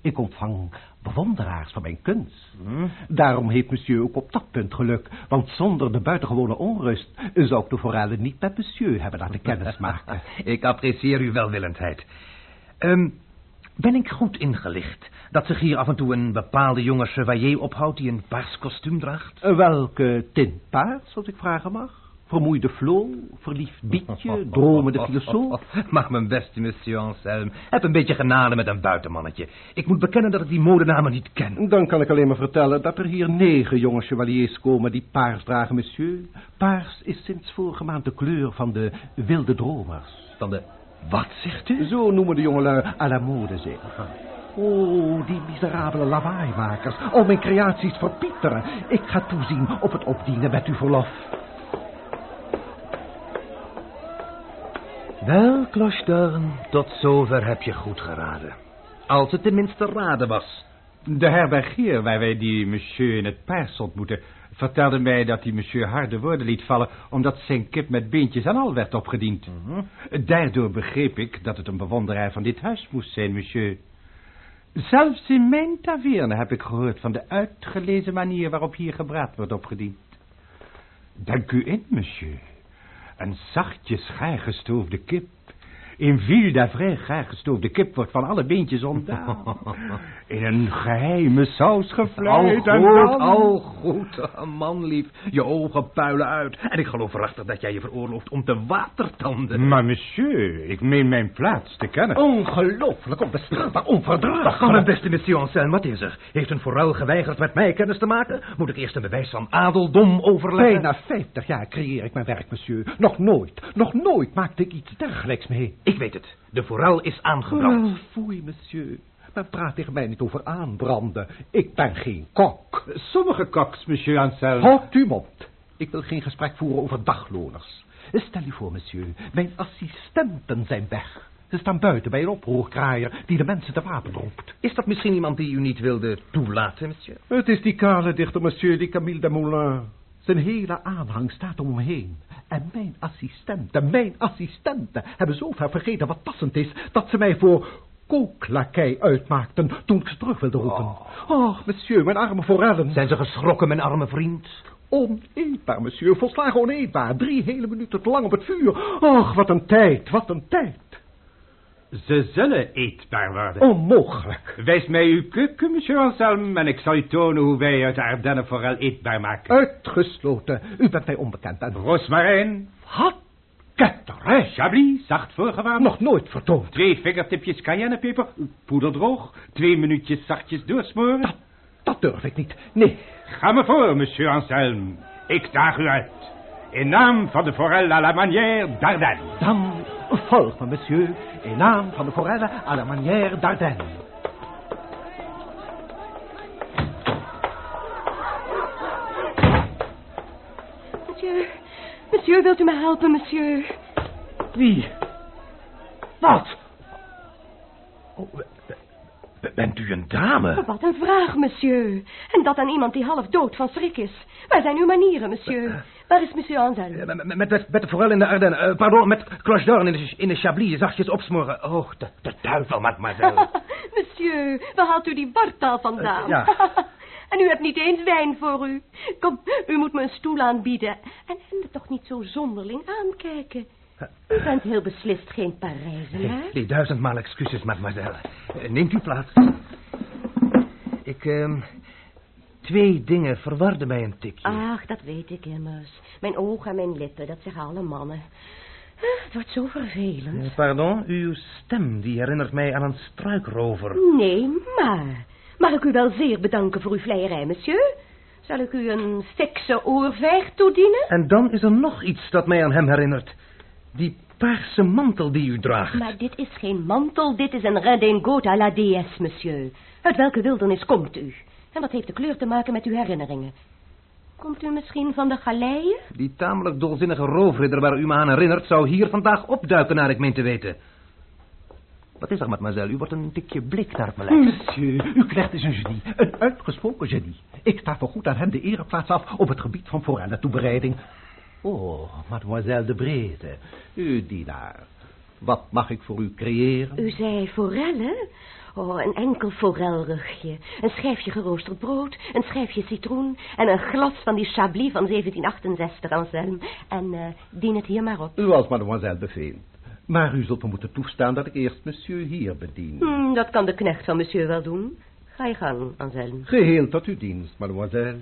Ik ontvang bewonderaars van mijn kunst. Hm? Daarom heeft monsieur ook op dat punt geluk. Want zonder de buitengewone onrust zou ik de forellen niet met monsieur hebben laten kennismaken. <laughs> ik apprecieer uw welwillendheid. Um, ben ik goed ingelicht dat zich hier af en toe een bepaalde jonge chevalier ophoudt die een paars kostuum draagt? Welke tintpaars, als ik vragen mag? Vermoeide Flo, verliefd Bietje, dromende filosoof. <laughs> Mag mijn beste monsieur Anselme. Heb een beetje genade met een buitenmannetje. Ik moet bekennen dat ik die modenamen niet ken. Dan kan ik alleen maar vertellen dat er hier negen jonge chevaliers komen die paars dragen, monsieur. Paars is sinds vorige maand de kleur van de wilde dromers. Van de... Wat zegt u? Zo noemen de jongelui à la mode zich. Oh, die miserabele lawaaimakers. Al mijn creaties verpieteren. Ik ga toezien op het opdienen met uw verlof. Wel, Kloschdorn, tot zover heb je goed geraden. Als het tenminste raden was. De herbergier waar wij die monsieur in het paars ontmoeten... vertelde mij dat die monsieur harde woorden liet vallen... omdat zijn kip met beentjes en al werd opgediend. Daardoor begreep ik dat het een bewonderaar van dit huis moest zijn, monsieur. Zelfs in mijn taverne heb ik gehoord van de uitgelezen manier... waarop hier gebraad wordt opgediend. Dank u in, monsieur. Een zachtjes gaar gestoofde kip. In Ville d'Avray gaar gestoofde kip wordt van alle beentjes ontdaan. <laughs> In een geheime saus gevleid. Al goed, al goed, manlief. Je ogen puilen uit. En ik geloof waarachtig dat jij je veroorlooft om te watertanden. Maar monsieur, ik meen mijn plaats te kennen. Ongelooflijk, onbestaanbaar, onverdraaglijk. Mijn beste monsieur Anselme, wat is er? Heeft een forel geweigerd met mij kennis te maken? Moet ik eerst een bewijs van adeldom overleggen? Bijna vijftig jaar creëer ik mijn werk, monsieur. Nog nooit, nog nooit maakte ik iets dergelijks mee. Ik weet het. De forel is aangebrand. Wel, foei, monsieur. Men praat tegen mij niet over aanbranden. Ik ben geen kok. Sommige koks, monsieur Anselme. Houd uw mond. Ik wil geen gesprek voeren over dagloners. Stel u voor, monsieur, mijn assistenten zijn weg. Ze staan buiten bij een oproerkraaier die de mensen te wapen roept. Is dat misschien iemand die u niet wilde toelaten, monsieur? Het is die kale dichter, monsieur, die Camille Desmoulins. Zijn hele aanhang staat om hem heen. En mijn assistenten, mijn assistenten hebben zo ver vergeten wat passend is... dat ze mij voor kooklakij uitmaakten toen ik ze terug wilde roepen. Oh, monsieur, mijn arme forellen. Zijn ze geschrokken, mijn arme vriend? Oneetbaar, monsieur, volslagen oneetbaar. Drie hele minuten te lang op het vuur. Och, wat een tijd, wat een tijd. Ze zullen eetbaar worden. Onmogelijk. Wijs mij uw keuken, monsieur Anselm, en ik zal u tonen hoe wij uit de Ardennen forel eetbaar maken. Uitgesloten. U bent mij onbekend en... Roosmarijn, Wat? Ketterij. chablis, zacht voorgewarmd. Nog nooit vertoond. Twee vingertipjes cayennepeper, poederdroog, twee minuutjes zachtjes doorsmoren. Dat, dat durf ik niet. Nee. Ga me voor, monsieur Anselm. Ik daag u uit. In naam van de forel à la manière d'Ardenne. Dan volg me, monsieur. In naam van de forelle à la manière d'Ardenne. Monsieur, monsieur, wilt u me helpen, monsieur? Wie? Wat? Oh, bent u een dame? Wat een vraag, monsieur. En dat aan iemand die half dood van schrik is. Waar zijn uw manieren, monsieur? Waar is monsieur Anselm? Met, met, met, met de forel in de Ardennen. eh, pardon, met cloche d'or in de, in de chablis. Zachtjes opsmoren. Oh, de, de duivel, mademoiselle. <laughs> monsieur, waar haalt u die wartaal vandaan? Eh, ja. <laughs> en u hebt niet eens wijn voor u. Kom, u moet me een stoel aanbieden. En, en me toch niet zo zonderling aankijken. U bent heel beslist geen Parijzenaar. Nee, duizendmaal excuses, mademoiselle. Eh, Neemt u plaats. Ik, ehm... Twee dingen verwarden mij een tikje. Ach, dat weet ik immers. Mijn ogen en mijn lippen, dat zeggen alle mannen. Ah, Het wordt zo vervelend. Eh, Pardon, uw stem die herinnert mij aan een struikrover. Nee, maar... Mag ik u wel zeer bedanken voor uw vleierij, monsieur? Zal ik u een fikse oorvijg toedienen? En dan is er nog iets dat mij aan hem herinnert. Die paarse mantel die u draagt. Maar dit is geen mantel, dit is een redingote à la déesse, monsieur. Uit welke wildernis komt u? En wat heeft de kleur te maken met uw herinneringen? Komt u misschien van de galeien? Die tamelijk dolzinnige roofridder waar u me aan herinnert... zou hier vandaag opduiken, naar ik meen te weten. Wat is er, mademoiselle? U wordt een tikje blik naar het me lijkt. Monsieur, uw knecht is een genie. Een uitgesproken genie. Ik sta voorgoed aan hem de ereplaats af op het gebied van forellentoebereiding. Oh, mademoiselle de Brede, uw dienaar. Wat mag ik voor u creëren? U zei forellen? Oh, een enkel forelrugje. Een schijfje geroosterd brood, een schijfje citroen... en een glas van die chablis van 1768, Anselm. En eh, dien het hier maar op. Zoals mademoiselle beveelt. Maar u zult me moeten toestaan dat ik eerst monsieur hier bedien. Hm, dat kan de knecht van monsieur wel doen. Ga je gang, Anselm. Geheel tot uw dienst, mademoiselle.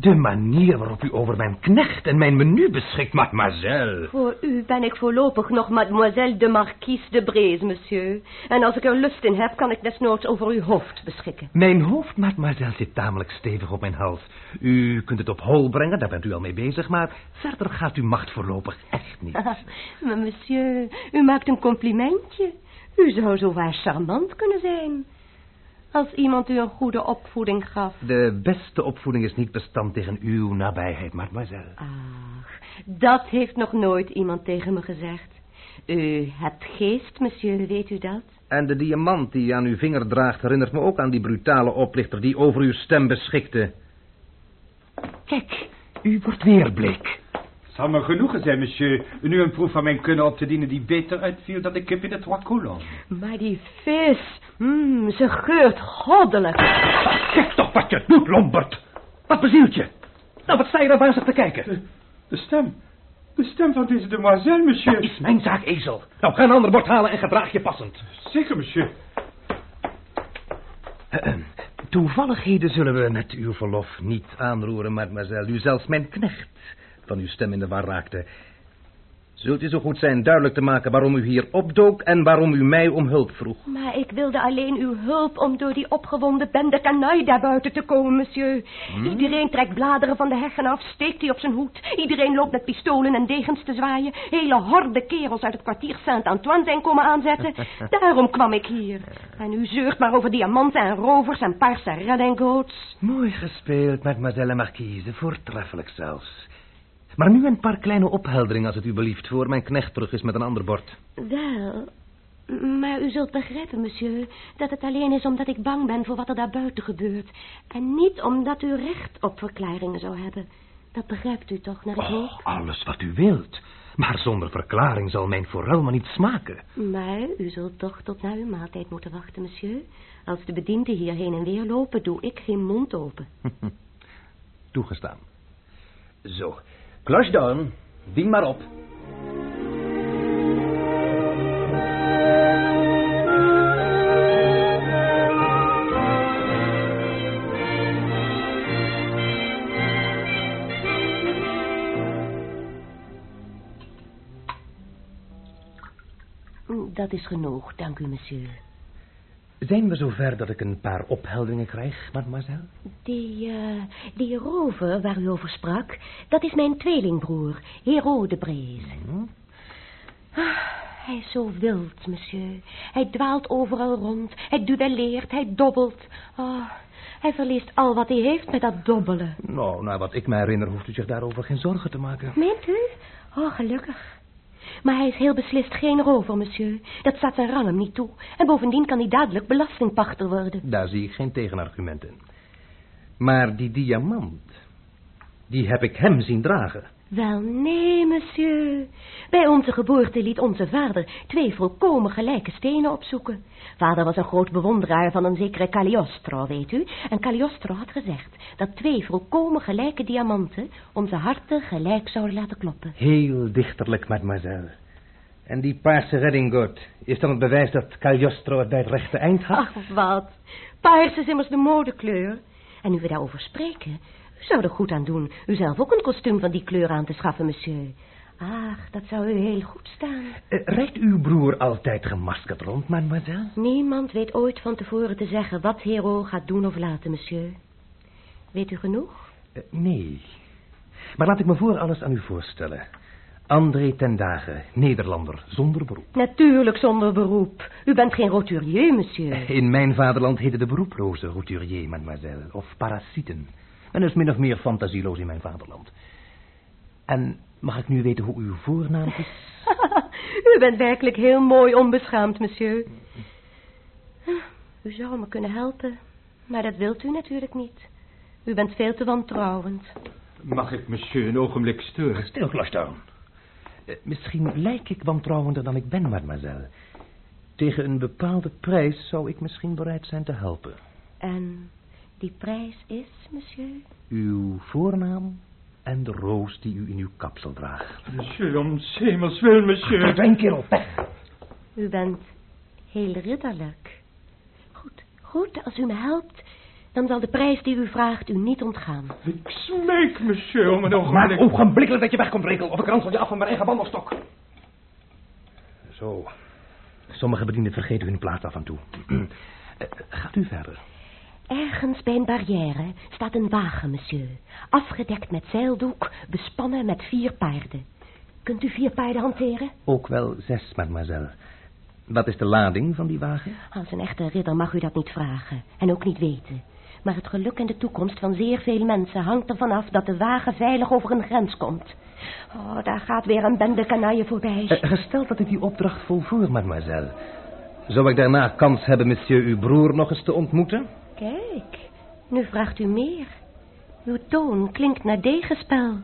De manier waarop u over mijn knecht en mijn menu beschikt, mademoiselle. Voor u ben ik voorlopig nog mademoiselle de marquise de Breeze, monsieur. En als ik er lust in heb, kan ik desnoods over uw hoofd beschikken. Mijn hoofd, mademoiselle, zit tamelijk stevig op mijn hals. U kunt het op hol brengen, daar bent u al mee bezig, maar verder gaat uw macht voorlopig echt niet. <laughs> maar monsieur, u maakt een complimentje. U zou zo waar charmant kunnen zijn. Als iemand u een goede opvoeding gaf. De beste opvoeding is niet bestand tegen uw nabijheid, mademoiselle. Ach, dat heeft nog nooit iemand tegen me gezegd. U hebt geest, monsieur, weet u dat? En de diamant die u aan uw vinger draagt herinnert me ook aan die brutale oplichter die over uw stem beschikte. Kijk, u wordt weer bleek. Zal me genoegen zijn, monsieur, nu een proef van mijn kunnen op te dienen die beter uitviel dan de kip in de Trois Colons. Maar die vis, mm, ze geurt goddelijk. Kijk toch wat je doet, Lombert. Wat bezielt je? Nou, wat sta je daar wazig te kijken? De stem, de stem van deze demoiselle, monsieur. Dat is mijn zaak, ezel. Nou, ga een ander bord halen en gedraag je passend. Zeker, monsieur. Ahem. Toevalligheden zullen we met uw verlof niet aanroeren, mademoiselle. U zelfs mijn knecht van uw stem in de war raakte. Zult u zo goed zijn duidelijk te maken waarom u hier opdook en waarom u mij om hulp vroeg? Maar ik wilde alleen uw hulp om door die opgewonden bende kanaai daar buiten te komen, monsieur. Iedereen trekt bladeren van de heggen af, steekt die op zijn hoed. Iedereen loopt met pistolen en degens te zwaaien. Hele horde kerels uit het kwartier Saint-Antoine zijn komen aanzetten. <laughs> Daarom kwam ik hier. En u zeurt maar over diamanten en rovers en paarse redingotes. Mooi gespeeld, mademoiselle marquise, voortreffelijk zelfs. Maar nu een paar kleine ophelderingen als het u belieft, voor mijn knecht terug is met een ander bord. Wel, maar u zult begrijpen, monsieur, dat het alleen is omdat ik bang ben voor wat er daar buiten gebeurt. En niet omdat u recht op verklaringen zou hebben. Dat begrijpt u toch, naar hoop? Oh, alles wat u wilt. Maar zonder verklaring zal mijn forel maar niet smaken. Maar u zult toch tot na uw maaltijd moeten wachten, monsieur. Als de bedienden hier heen en weer lopen, doe ik geen mond open. <laughs> Toegestaan. Zo. Cloche down. Dien maar op. Dat is genoeg, dank u, monsieur. Zijn we zover dat ik een paar ophelderingen krijg, mademoiselle? Die, eh, die rover waar u over sprak, dat is mijn tweelingbroer, Hero de Breeze. Ah, hij is zo wild, monsieur. Hij dwaalt overal rond, hij duelleert, hij dobbelt. Oh, hij verliest al wat hij heeft met dat dobbelen. Nou, naar wat ik me herinner, hoeft u zich daarover geen zorgen te maken. Meent u? Oh, gelukkig. Maar hij is heel beslist geen rover, monsieur. Dat staat zijn rang hem niet toe. En bovendien kan hij dadelijk belastingpachter worden. Daar zie ik geen tegenargument in. Maar die diamant, die heb ik hem zien dragen. Wel, nee, monsieur. Bij onze geboorte liet onze vader twee volkomen gelijke stenen opzoeken. Vader was een groot bewonderaar van een zekere Cagliostro, weet u. En Cagliostro had gezegd dat twee volkomen gelijke diamanten onze harten gelijk zouden laten kloppen. Heel dichterlijk, mademoiselle. En die paarse reddingoord, is dan het bewijs dat Cagliostro het bij het rechte eind had? Ach, wat. Paars is immers de modekleur. En nu we daarover spreken, u zou er goed aan doen u zelf ook een kostuum van die kleur aan te schaffen, monsieur. Ach, dat zou u heel goed staan. Uh, rijdt uw broer altijd gemaskerd rond, mademoiselle? Niemand weet ooit van tevoren te zeggen wat Hero gaat doen of laten, monsieur. Weet u genoeg? Uh, nee. Maar laat ik me voor alles aan u voorstellen. André ten Dagen, Nederlander, zonder beroep. Natuurlijk zonder beroep. U bent geen roturier, monsieur. In mijn vaderland heette de beroeploze roturier, mademoiselle, of parasieten. Men is min of meer fantasieloos in mijn vaderland. En mag ik nu weten hoe uw voornaam is? <laughs> u bent werkelijk heel mooi onbeschaamd, monsieur. U zou me kunnen helpen, maar dat wilt u natuurlijk niet. U bent veel te wantrouwend. Mag ik monsieur een ogenblik steuren? Stil, Glashdown. Uh, misschien lijk ik wantrouwender dan ik ben, mademoiselle. Tegen een bepaalde prijs zou ik misschien bereid zijn te helpen. En die prijs is, monsieur? Uw voornaam en de roos die u in uw kapsel draagt. Monsieur, om hemels wil, monsieur. Tot keer op, weg. U bent heel ridderlijk. Goed, goed, als u me helpt, dan zal de prijs die u vraagt u niet ontgaan. Ik smeek, monsieur, om een ogenblik... Maar ogenblikkelijk dat je wegkomt, Rekel, of ik ransel je af van mijn eigen wandelstok. Zo. Sommige bedienden vergeten hun plaats af en toe. <clears throat> Gaat u verder. Ergens bij een barrière staat een wagen, monsieur. Afgedekt met zeildoek, bespannen met vier paarden. Kunt u vier paarden hanteren? Ook wel zes, mademoiselle. Wat is de lading van die wagen? Als een echte ridder mag u dat niet vragen. En ook niet weten. Maar het geluk en de toekomst van zeer veel mensen hangt ervan af dat de wagen veilig over een grens komt. Oh, daar gaat weer een bende kanaille voorbij. Uh, gesteld dat ik die opdracht volvoer, mademoiselle. Zou ik daarna kans hebben monsieur uw broer nog eens te ontmoeten? Kijk, nu vraagt u meer. Uw toon klinkt naar degenspel.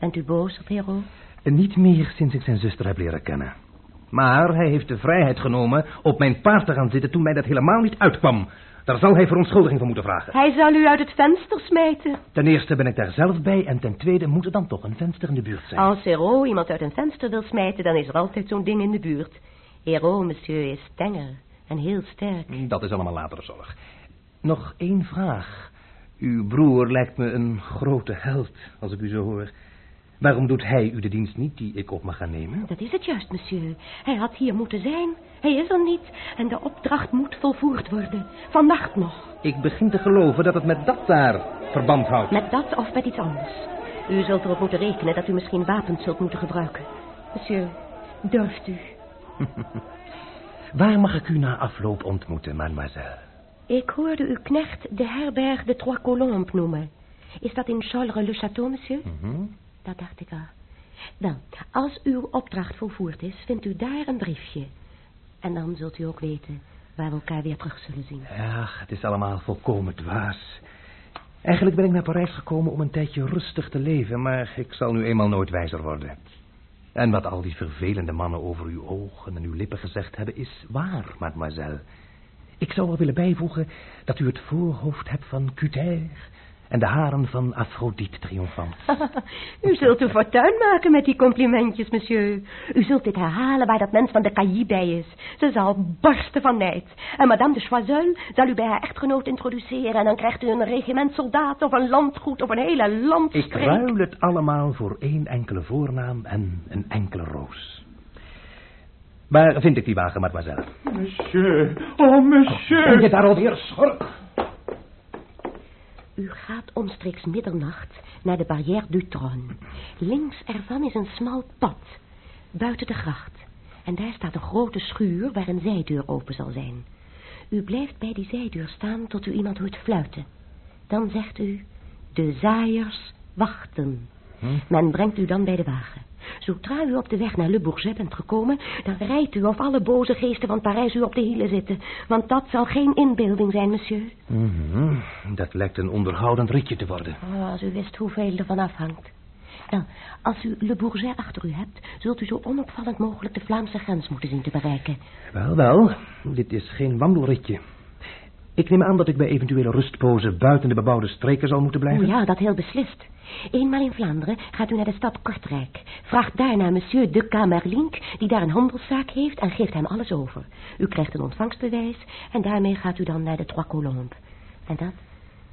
Bent u boos op Hero? Niet meer sinds ik zijn zuster heb leren kennen. Maar hij heeft de vrijheid genomen op mijn paard te gaan zitten toen mij dat helemaal niet uitkwam. Daar zal hij verontschuldiging voor moeten vragen. Hij zal u uit het venster smijten. Ten eerste ben ik daar zelf bij en ten tweede moet er dan toch een venster in de buurt zijn. Als Hero iemand uit een venster wil smijten, dan is er altijd zo'n ding in de buurt. Hero, monsieur, is stenger en heel sterk. Dat is allemaal latere zorg. Nog één vraag. Uw broer lijkt me een grote held, als ik u zo hoor. Waarom doet hij u de dienst niet die ik op mag gaan nemen? Dat is het juist, monsieur. Hij had hier moeten zijn. Hij is er niet. En de opdracht moet volvoerd worden. Vannacht nog. Ik begin te geloven dat het met dat daar verband houdt. Met dat of met iets anders. U zult erop moeten rekenen dat u misschien wapens zult moeten gebruiken. Monsieur, durft u? <laughs> Waar mag ik u na afloop ontmoeten, mademoiselle? Ik hoorde uw knecht de herberg de Trois Colombes noemen. Is dat in Chalre-le-Château, monsieur? Mm -hmm. Dat dacht ik al. Wel, als uw opdracht volvoerd is, vindt u daar een briefje. En dan zult u ook weten waar we elkaar weer terug zullen zien. Ja, het is allemaal volkomen dwaas. Eigenlijk ben ik naar Parijs gekomen om een tijdje rustig te leven, maar ik zal nu eenmaal nooit wijzer worden. En wat al die vervelende mannen over uw ogen en uw lippen gezegd hebben, is waar, mademoiselle. Ik zou er willen bijvoegen dat u het voorhoofd hebt van Cuter en de haren van Afrodite triomfant. <laughs> U zult uw fortuin maken met die complimentjes, monsieur. U zult dit herhalen waar dat mens van de Cailly bij is. Ze zal barsten van nijd. En madame de Choiseul zal u bij haar echtgenoot introduceren... en dan krijgt u een regiment soldaten of een landgoed of een hele Ik landstreek. ruil het allemaal voor één enkele voornaam en een enkele roos. Waar vind ik die wagen, mademoiselle? Monsieur, oh monsieur. Ben je daar alweer, schurk? U gaat omstreeks middernacht naar de Barrière du Trône. Links ervan is een smal pad, buiten de gracht. En daar staat een grote schuur waar een zijdeur open zal zijn. U blijft bij die zijdeur staan tot u iemand hoort fluiten. Dan zegt u, de zaaiers wachten. Men brengt u dan bij de wagen. Zodra u op de weg naar Le Bourget bent gekomen, dan rijdt u of alle boze geesten van Parijs u op de hielen zitten. Want dat zal geen inbeelding zijn, monsieur. Mhm, Dat lijkt een onderhoudend ritje te worden. Oh, als u wist hoeveel ervan afhangt. Nou, als u Le Bourget achter u hebt, zult u zo onopvallend mogelijk de Vlaamse grens moeten zien te bereiken. Wel, wel, dit is geen wandelritje. Ik neem aan dat ik bij eventuele rustpozen buiten de bebouwde streken zal moeten blijven. Oh ja, dat heel beslist. Eenmaal in Vlaanderen gaat u naar de stad Kortrijk. Vraagt daar naar monsieur de Kamerlink, die daar een handelszaak heeft, en geeft hem alles over. U krijgt een ontvangstbewijs en daarmee gaat u dan naar de Trois Colombes. En dat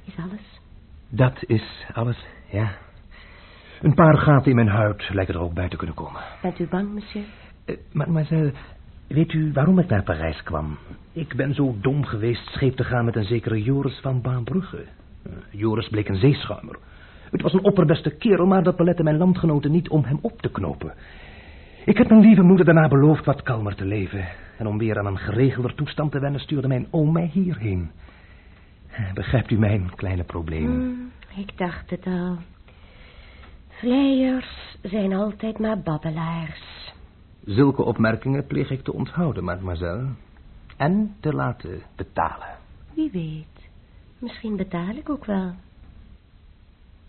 is alles. Dat is alles, ja. Een paar gaten in mijn huid lijken er ook bij te kunnen komen. Bent u bang, monsieur? Eh, mademoiselle, weet u waarom ik naar Parijs kwam? Ik ben zo dom geweest scheep te gaan met een zekere Joris van Baanbrugge. Eh, Joris bleek een zeeschuimer. Het was een opperbeste kerel, maar dat beletten mijn landgenoten niet om hem op te knopen. Ik heb mijn lieve moeder daarna beloofd wat kalmer te leven. En om weer aan een geregelder toestand te wennen, stuurde mijn oom mij hierheen. Eh, Begrijpt u mijn kleine probleem? Hmm, ik dacht het al. Vleiers zijn altijd maar babbelaars. Zulke opmerkingen pleeg ik te onthouden, mademoiselle. En te laten betalen. Wie weet. Misschien betaal ik ook wel.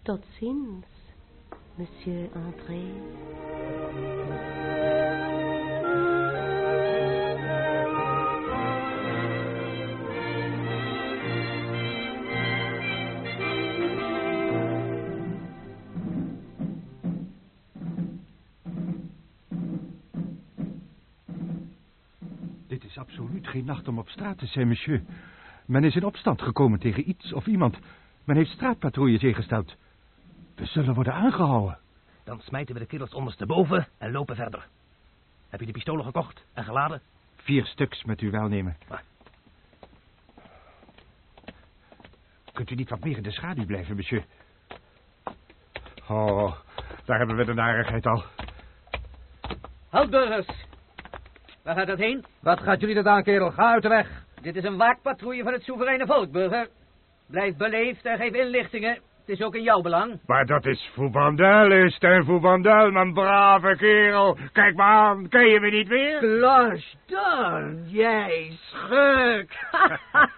Tot ziens, monsieur André. Is absoluut geen nacht om op straat te zijn, monsieur. Men is in opstand gekomen tegen iets of iemand. Men heeft straatpatrouilles ingesteld. We zullen worden aangehouden. Dan smijten we de kerels ondersteboven en lopen verder. Heb je de pistolen gekocht en geladen? Vier stuks met uw welnemen. Maar- Kunt u niet wat meer in de schaduw blijven, monsieur? Oh, daar hebben we de narigheid al. Halt, burgers. Waar gaat dat heen? Wat gaat jullie dat aan, kerel? Ga uit de weg. Dit is een waakpatrouille van het soevereine volk, burger. Blijf beleefd en geef inlichtingen. Het is ook in jouw belang. Maar dat is Foubandel, is Stijn Foubandel, mijn brave kerel. Kijk me aan, ken je me niet meer? Klas dan, jij schurk.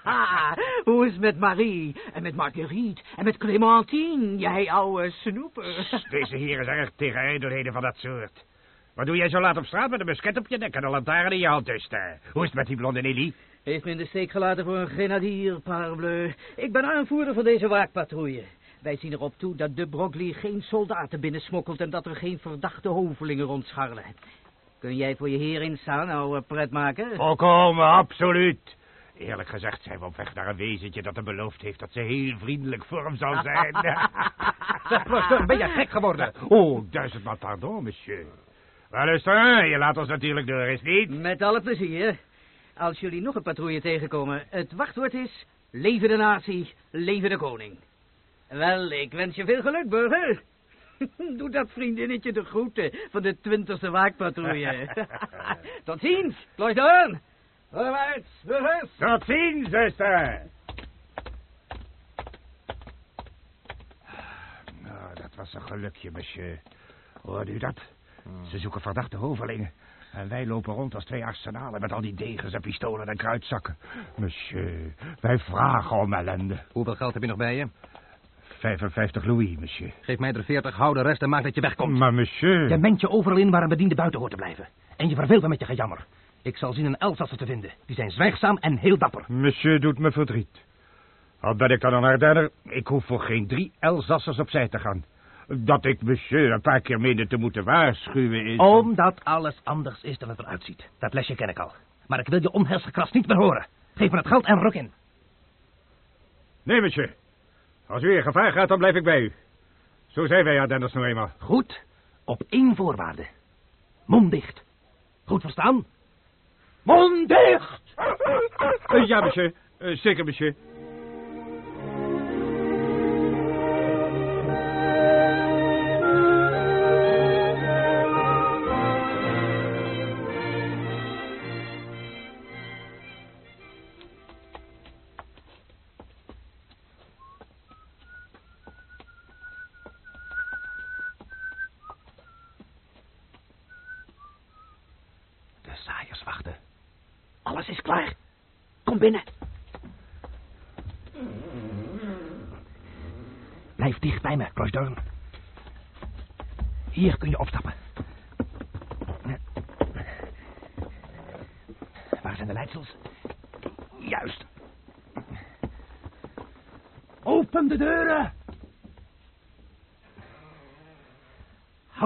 <laughs> Hoe is het met Marie en met Marguerite en met Clementine, jij ouwe snoeper? Deze heren zijn echt tegen ijdelheden van dat soort. Wat doe jij zo laat op straat met een musket op je nek en een lantaarn in je hand, dus, eh? Hoe is het met die blonde Nelly? Heeft me in de steek gelaten voor een grenadier, parbleu. Ik ben aanvoerder van deze waakpatrouille. Wij zien erop toe dat de Broglie geen soldaten binnensmokkelt en dat er geen verdachte hovelingen rondscharrelen. Kun jij voor je heer instaan, ouwe pret maken? Volkomen, absoluut. Eerlijk gezegd zijn we op weg naar een wezentje dat hem beloofd heeft dat ze heel vriendelijk voor hem zal zijn. Zeg, ben je gek geworden? oh, duizendmaal pardon, monsieur. Wel, luister, je laat ons natuurlijk door, is niet? Met alle plezier. Als jullie nog een patrouille tegenkomen, het wachtwoord is... Leven de natie, leven de koning. Wel, ik wens je veel geluk, burger. <laughs> Doe dat vriendinnetje de groeten van de twintigste waakpatrouille. <laughs> Tot ziens, Kloisdoorn. Voorwaarts, burgers. Tot ziens, zuster. Nou, dat was een gelukje, monsieur. Hoorde u dat? Ze zoeken verdachte hovelingen. En wij lopen rond als twee arsenalen met al die degens en pistolen en kruidzakken. Monsieur, wij vragen om ellende. Hoeveel geld heb je nog bij je? 55 louis, monsieur. Geef mij er 40, hou de rest en maak dat je wegkomt. Maar monsieur... Je mengt je overal in waar een bediende buiten hoort te blijven. En je verveelt me met je gejammer. Ik zal zien een Elsasser te vinden. Die zijn zwijgzaam en heel dapper. Monsieur doet me verdriet. Al ben ik dan een Ardenner, ik hoef voor geen drie Elzassers opzij te gaan. Dat ik monsieur een paar keer meende te moeten waarschuwen is... Omdat alles anders is dan het eruit ziet. Dat lesje ken ik al. Maar ik wil je onhersgekras niet meer horen. Geef me het geld en ruk in. Nee, monsieur. Als u in gevaar gaat, dan blijf ik bij u. Zo zijn wij Ardenners nou eenmaal. Goed, op één voorwaarde. Mond dicht. Goed verstaan? Mond dicht! Eh, ja, monsieur. Eh, zeker, monsieur.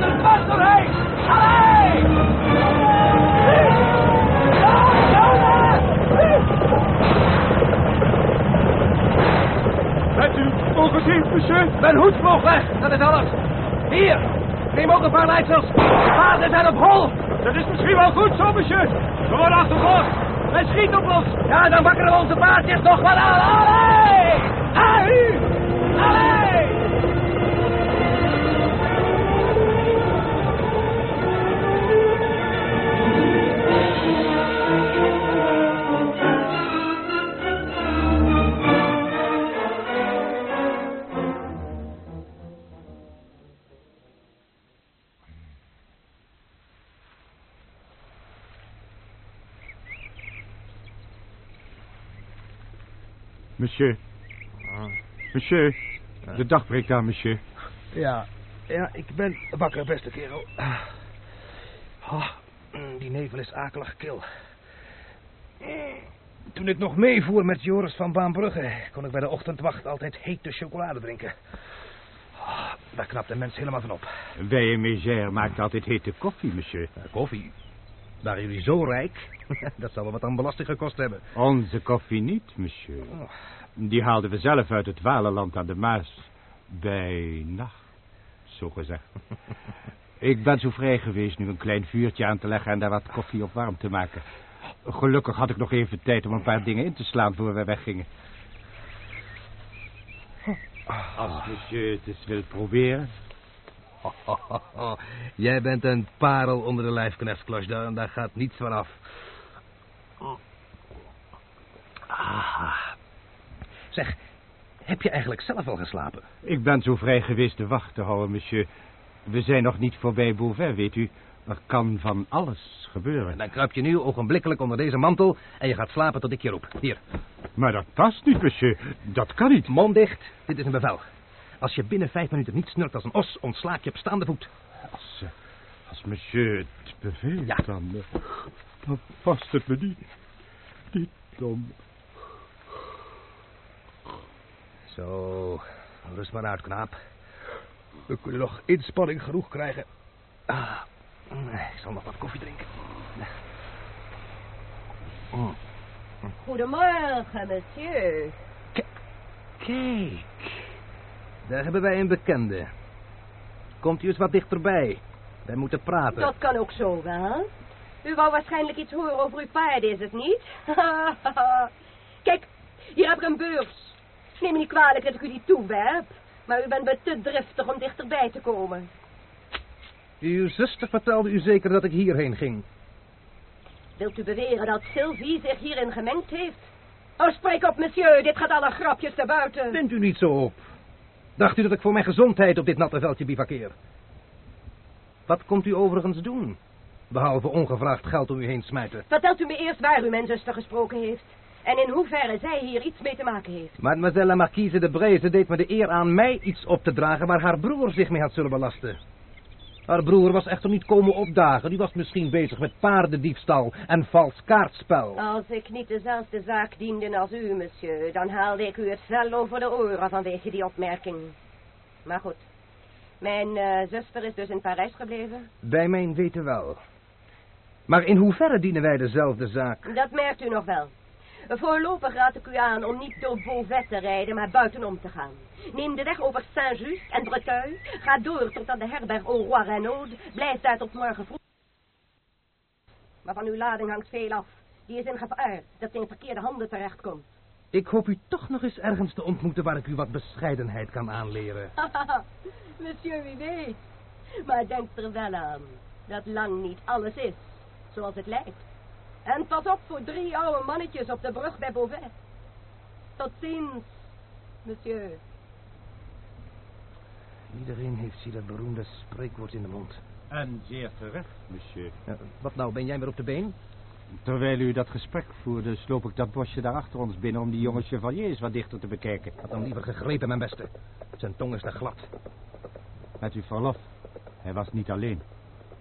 gaan er vast doorheen! Allee! Bent u ongezien, monsieur? Mijn hoed vloog weg, dat is alles. Hier, neem ook een paar leidsels. Paarden zijn op hol. Dat is misschien wel goed zo, monsieur. We worden achtervolgd. Hij schiet op ons. Ja, dan wakkeren we onze paardjes nog wel aan. Allee! Ahu! Allee! Monsieur. Monsieur. De dag breekt aan, monsieur. Ja, ja, ik ben wakker, beste kerel. Oh, die nevel is akelig kil. Toen ik nog meevoer met Joris van Baanbrugge... kon ik bij de ochtendwacht altijd hete chocolade drinken. Oh, daar knapt de mens helemaal van op. Wij Mégère maakt altijd hete koffie, monsieur. Eh, koffie? Waren jullie zo rijk? <laughs> Dat zal wel wat aan belasting gekost hebben. Onze koffie niet, monsieur. Die haalden we zelf uit het Walenland aan de Maas. Bij nacht, zo gezegd. <laughs> Ik ben zo vrij geweest nu een klein vuurtje aan te leggen en daar wat koffie op warm te maken. Gelukkig had ik nog even tijd om een paar dingen in te slaan voor we weggingen. Als monsieur het eens wil proberen. <laughs> Jij bent een parel onder de lijfknecht, en daar gaat niets van af. Ah. Zeg, heb je eigenlijk zelf al geslapen? Ik ben zo vrij geweest de wacht te houden, monsieur. We zijn nog niet voorbij Beauvais, weet u. Er kan van alles gebeuren. En dan kruip je nu ogenblikkelijk onder deze mantel en je gaat slapen tot ik je roep. Hier, Maar dat past niet, monsieur. Dat kan niet. mond dicht. Dit is een bevel. Als je binnen vijf minuten niet snurkt als een os, ontslaak je op staande voet. Als, eh, als monsieur het beveelt, Ja. dan, eh, dan past het me niet. Niet dan. Zo, rust maar uit, knaap. We kunnen nog inspanning genoeg krijgen. Ah, mm, ik zal nog wat koffie drinken. Mm. Goedemorgen, monsieur. Kijk, daar hebben wij een bekende. Komt u eens wat dichterbij. Wij moeten praten. Dat kan ook zo gaan. U wou waarschijnlijk iets horen over uw paarden, is het niet? <laughs> Kijk, hier heb ik een beurs. Neem me niet kwalijk dat ik u die toewerp. Maar u bent me te driftig om dichterbij te komen. Uw zuster vertelde u zeker dat ik hierheen ging. Wilt u beweren dat Sylvie zich hierin gemengd heeft? Oh, spreek op, monsieur. Dit gaat alle grapjes te buiten. Bent u niet zo op. Dacht u dat ik voor mijn gezondheid op dit natte veldje bivakkeer? Wat komt u overigens doen? Behalve ongevraagd geld om u heen smijten. Vertelt u me eerst waar u mijn zuster gesproken heeft. En in hoeverre zij hier iets mee te maken heeft. Mademoiselle marquise de Breze deed me de eer aan mij iets op te dragen waar haar broer zich mee had zullen belasten. Haar broer was echter niet komen opdagen. Die was misschien bezig met paardendiefstal en vals kaartspel. Als ik niet dezelfde zaak diende als u, monsieur, dan haalde ik u het vel over de oren vanwege die opmerking. Maar goed, mijn eh, zuster is dus in Parijs gebleven. Bij mijn weten wel. Maar in hoeverre dienen wij dezelfde zaak? Dat merkt u nog wel. Voorlopig raad ik u aan om niet door Beauvais te rijden, maar buitenom te gaan. Neem de weg over Saint-Just en Breteuil. Ga door tot aan de herberg Au Roi Renaud. Blijf daar tot morgen vroeg. Maar van uw lading hangt veel af. Die is in gevaar dat ze in verkeerde handen terechtkomt. Ik hoop u toch nog eens ergens te ontmoeten waar ik u wat bescheidenheid kan aanleren. <laughs> Monsieur, wie weet. Maar denk er wel aan dat lang niet alles is zoals het lijkt. En pas op voor drie oude mannetjes op de brug bij Beauvais. Tot ziens, monsieur. Iedereen heeft hier dat beroemde spreekwoord in de mond. En zeer terecht, monsieur. Ja, wat nou, ben jij weer op de been? Terwijl u dat gesprek voerde, sloop ik dat bosje daar achter ons binnen om die jonge chevaliers wat dichter te bekijken. Had hem liever gegrepen, mijn beste. Zijn tong is te glad. Met uw verlof, hij was niet alleen.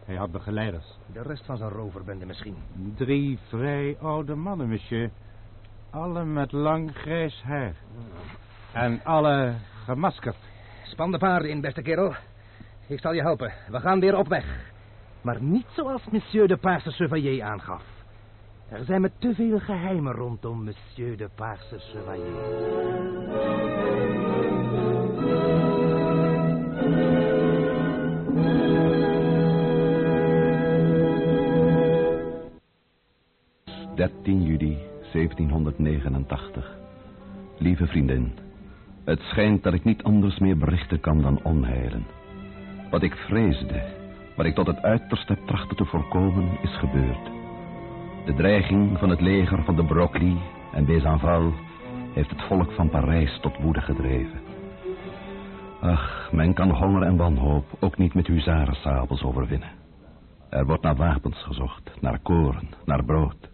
Hij had begeleiders. De rest van zijn roverbende misschien. Drie vrij oude mannen, monsieur. Alle met lang grijs haar. En alle gemaskerd. Span de paarden in, beste kerel. Ik zal je helpen. We gaan weer op weg. Maar niet zoals monsieur de Paarse Chevalier aangaf. Er zijn me te veel geheimen rondom monsieur de Paarse Chevalier. ...13 juli 1789. Lieve vriendin, het schijnt dat ik niet anders meer berichten kan dan onheilen. Wat ik vreesde, wat ik tot het uiterste heb trachten te voorkomen, is gebeurd. De dreiging van het leger van de Brockley en Besanval heeft het volk van Parijs tot woede gedreven. Ach, men kan honger en wanhoop ook niet met huzarensabels overwinnen. Er wordt naar wapens gezocht, naar koren, naar brood.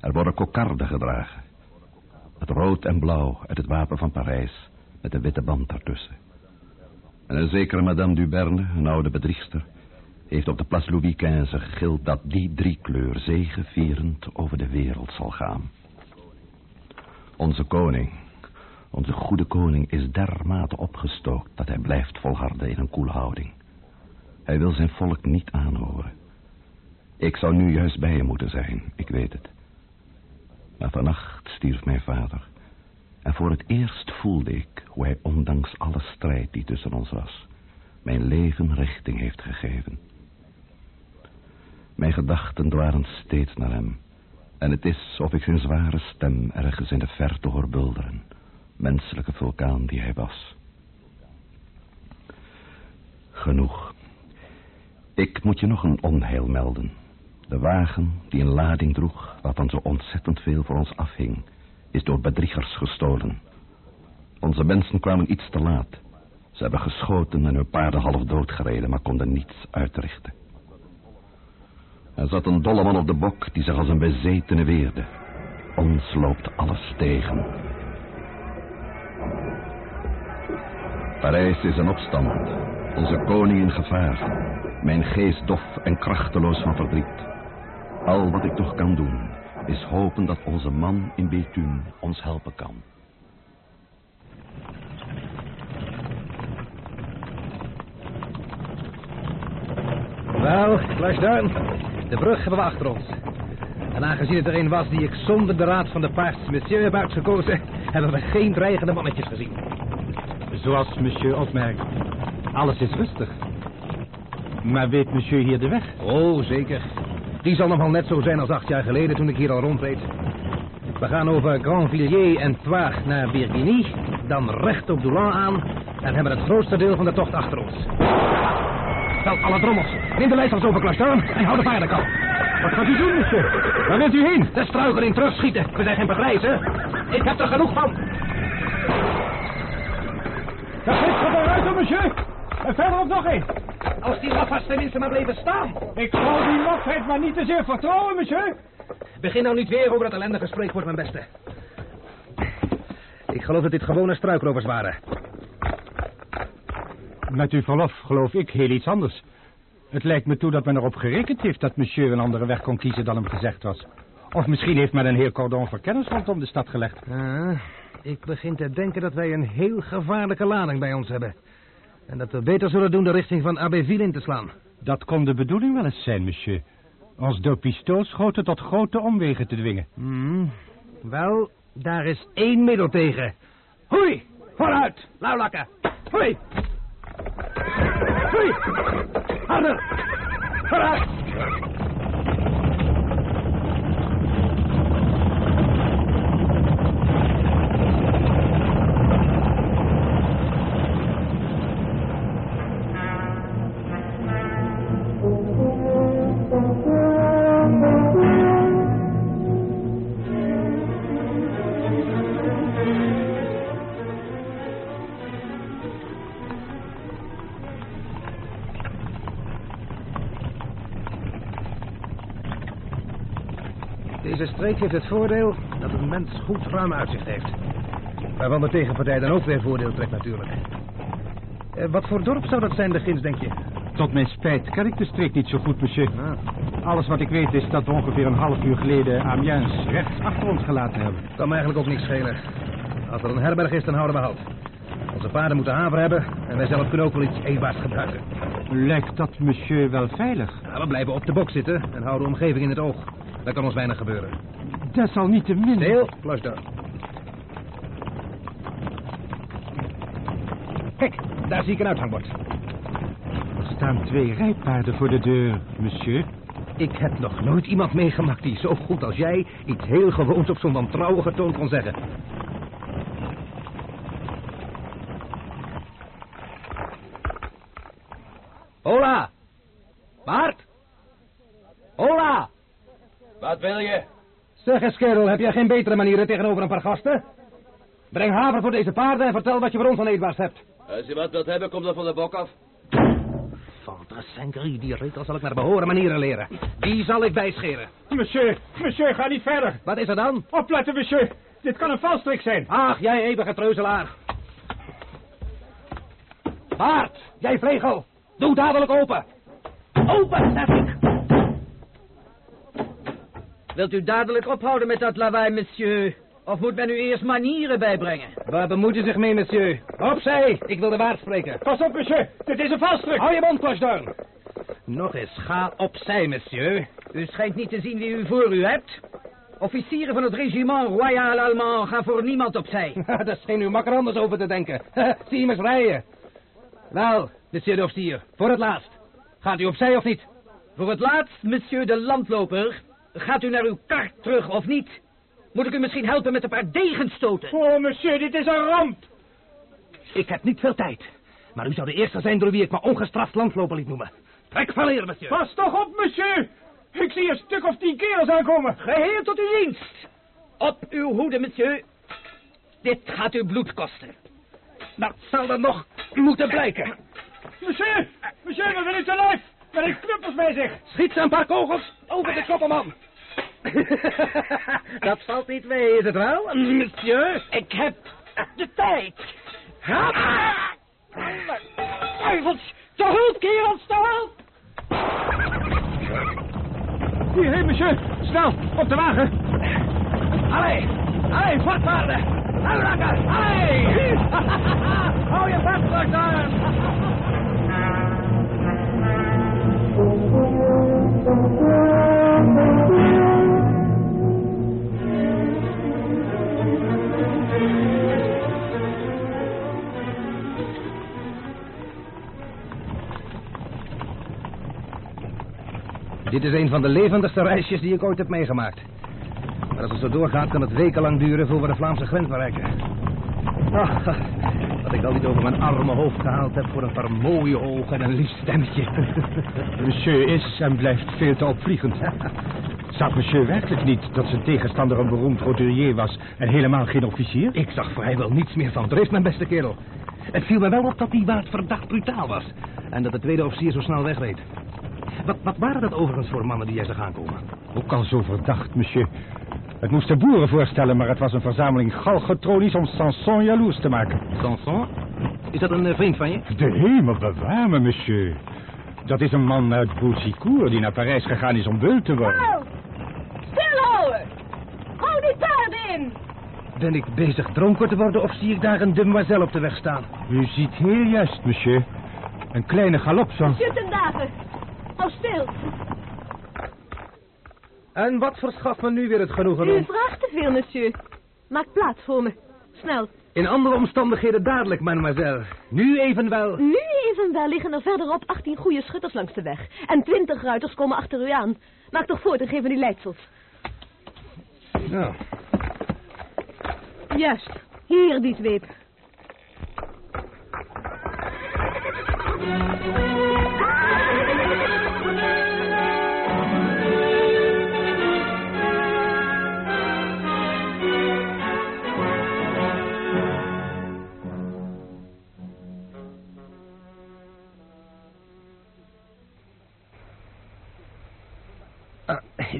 Er worden kokarden gedragen. Het rood en blauw uit het wapen van Parijs, met een witte band ertussen. En een zekere Madame Duberne, een oude bedriegster, heeft op de Place Louis XV gegild dat die driekleur zegevierend over de wereld zal gaan. Onze koning, onze goede koning, is dermate opgestookt dat hij blijft volharden in een koele houding. Hij wil zijn volk niet aanhoren. Ik zou nu juist bij hem moeten zijn, ik weet het. Maar vannacht stierf mijn vader. En voor het eerst voelde ik hoe hij ondanks alle strijd die tussen ons was, mijn leven richting heeft gegeven. Mijn gedachten dwaren steeds naar hem. En het is of ik zijn zware stem ergens in de verte hoor bulderen. Menselijke vulkaan die hij was. Genoeg. Ik moet je nog een onheil melden. De wagen die een lading droeg, waarvan zo ontzettend veel voor ons afhing, is door bedriegers gestolen. Onze mensen kwamen iets te laat. Ze hebben geschoten en hun paarden half dood gereden, maar konden niets uitrichten. Er zat een dolle man op de bok die zich als een bezetene weerde. Ons loopt alles tegen. Parijs is in opstand. Onze koning in gevaar. Mijn geest dof en krachteloos van verdriet. Al wat ik toch kan doen, is hopen dat onze man in Bethune ons helpen kan. Wel, Flashdaan, de brug hebben we achter ons. En aangezien het er een was die ik zonder de raad van de paarse monsieur heb uitgekozen, <laughs> hebben we geen dreigende mannetjes gezien. Zoals monsieur opmerkt, alles is rustig. Maar weet monsieur hier de weg? Oh, zeker. Die zal nog wel net zo zijn als acht jaar geleden toen ik hier al rondreed. We gaan over Grandvilliers en Troyes naar Virginie, dan recht op Doulan aan en hebben het grootste deel van de tocht achter ons. Stel alle drommels. Neem de lijst als overklas aan en hou de paarden kalm. Wat gaat u doen, monsieur? Waar wilt u heen? De struikeling terugschieten. We zijn geen pagrijzen. Ik heb er genoeg van. Dat is gewoon uit, monsieur. Verderop nog één. Als die lafaards tenminste maar bleven staan. Ik zou die lafheid maar niet te zeer vertrouwen, monsieur. Begin nou niet weer over dat ellendige spreekwoord, mijn beste. Ik geloof dat dit gewone struikrovers waren. Met uw verlof geloof ik heel iets anders. Het lijkt me toe dat men erop gerekend heeft dat monsieur een andere weg kon kiezen dan hem gezegd was. Of misschien heeft men een heel cordon van kennis rondom de stad gelegd. Ah, ik begin te denken dat wij een heel gevaarlijke lading bij ons hebben. En dat we beter zullen doen de richting van Abbeville in te slaan. Dat kon de bedoeling wel eens zijn, monsieur. Ons door pistoolschoten tot grote omwegen te dwingen. Hmm. Wel, daar is één middel tegen. Hoi! Vooruit, lauwlakken! Hoi! Hoi! Harder! Vooruit! Deze streek heeft het voordeel dat een mens goed ruim uitzicht heeft. Waarvan de tegenpartij dan ook weer voordeel trekt natuurlijk. Eh, wat voor dorp zou dat zijn, de denk je? Tot mijn spijt ken ik de streek niet zo goed, monsieur. Ah, Alles wat ik weet is dat we ongeveer een half uur geleden Amiens rechts achter ons gelaten hebben. kan me eigenlijk ook niks schelen. Als er een herberg is, dan houden we halt. Onze paarden moeten haver hebben en wij zelf kunnen ook wel iets eetbaars gebruiken. Lijkt dat monsieur wel veilig? Ja, we blijven op de bok zitten en houden de omgeving in het oog. Daar kan ons weinig gebeuren. Desalniettemin... Stil, flush daar. Kijk, daar zie ik een uithangbord. Er staan twee rijpaarden voor de deur, monsieur. Ik heb nog nooit iemand meegemaakt die zo goed als jij iets heel gewoons op zo'n wantrouwige toon kon zeggen. Hola! Bart! Hola! Wat wil je? Zeg eens, kerel, heb jij geen betere manieren tegenover een paar gasten? Breng haver voor deze paarden en vertel wat je voor ons aan eetbaars hebt. Als je wat wilt hebben, kom dan van de bok af. Saint-Gris, die regel zal ik naar behoren manieren leren. Die zal ik bijscheren. Monsieur, monsieur, ga niet verder. Wat is er dan? Opletten, monsieur. Dit kan een valstrik zijn. Ach, jij eeuwige treuzelaar. Bart, jij vlegel. Doe dadelijk open. Open, zeg ik. Wilt u dadelijk ophouden met dat lawaai, monsieur? Of moet men u eerst manieren bijbrengen? Waar bemoeit u zich mee, monsieur? Opzij, ik wil de waard spreken. Pas op, monsieur. Dit is een valstrik. Hou je mond, Clochedorn. Nog eens, ga opzij, monsieur. U schijnt niet te zien wie u voor u hebt. Officieren van het regiment Royal Allemand gaan voor niemand opzij. <laughs> Daar scheen u makker anders over te denken. <laughs> Zie hem eens rijden. Wel, monsieur de officier, voor het laatst. Gaat u opzij of niet? Voor het laatst, monsieur de landloper, gaat u naar uw kart terug of niet? Moet ik u misschien helpen met een paar degenstoten? Oh, monsieur, dit is een ramp. Ik heb niet veel tijd. Maar u zou de eerste zijn door wie ik me ongestraft landloper liet noemen. Trek van leer, monsieur. Pas toch op, monsieur. Ik zie een stuk of tien kerels aankomen. Geheel tot uw dienst. Op uw hoede, monsieur. Dit gaat u bloed kosten. Dat zal er nog moeten blijken. Monsieur, monsieur, wat wil u te lijf? Met een knuppels bij zich. Schiet ze een paar kogels over de koppelman. <laughs> Dat valt niet mee, is het wel, monsieur? Ik heb de tijd. Duivels, te hulp, kerels, te hulp! Hierheen, monsieur. Snel, op de wagen. Allee, allee, voortvaarden. Uitrakken, allee! <laughs> Hou je vast! Dit is een van de levendigste reisjes die ik ooit heb meegemaakt. Maar als het zo doorgaat, kan het wekenlang duren voor we de Vlaamse grens bereiken. Ach, wat Dat ik al niet over mijn arme hoofd gehaald heb voor een paar mooie ogen en een lief stemmetje. <laughs> Monsieur is en blijft veel te opvliegend. <laughs> Zag monsieur werkelijk niet dat zijn tegenstander een beroemd roturier was en helemaal geen officier? Ik zag vrijwel niets meer van Drift, mijn beste kerel. Het viel me wel op dat die waard verdacht brutaal was. En dat de tweede officier zo snel wegreed. Wat, wat waren dat overigens voor mannen die jij zag aankomen? Ook al zo verdacht, monsieur. Het moest de boeren voorstellen, maar het was een verzameling galgetronies om Sanson jaloers te maken. Sanson? Is dat een eh, vriend van je? De hemel bewaar me, monsieur. Dat is een man uit Boussicourt die naar Parijs gegaan is om beul te worden. Oh, stilhouden! Hou die paarden in! Ben ik bezig dronken te worden of zie ik daar een demoiselle op de weg staan? U ziet heel juist, monsieur. Een kleine galop zo. Monsieur ten dagen, hou stil. En wat verschaft me nu weer het genoegen U om... vraagt te veel, monsieur. Maak plaats voor me. Snel. In andere omstandigheden dadelijk, mademoiselle. Nu evenwel... Nu evenwel liggen er verderop 18 goede schutters langs de weg. En 20 ruiters komen achter u aan. Maak toch voort en geef me die leidsels. Nou, Juist. Hier die zweep.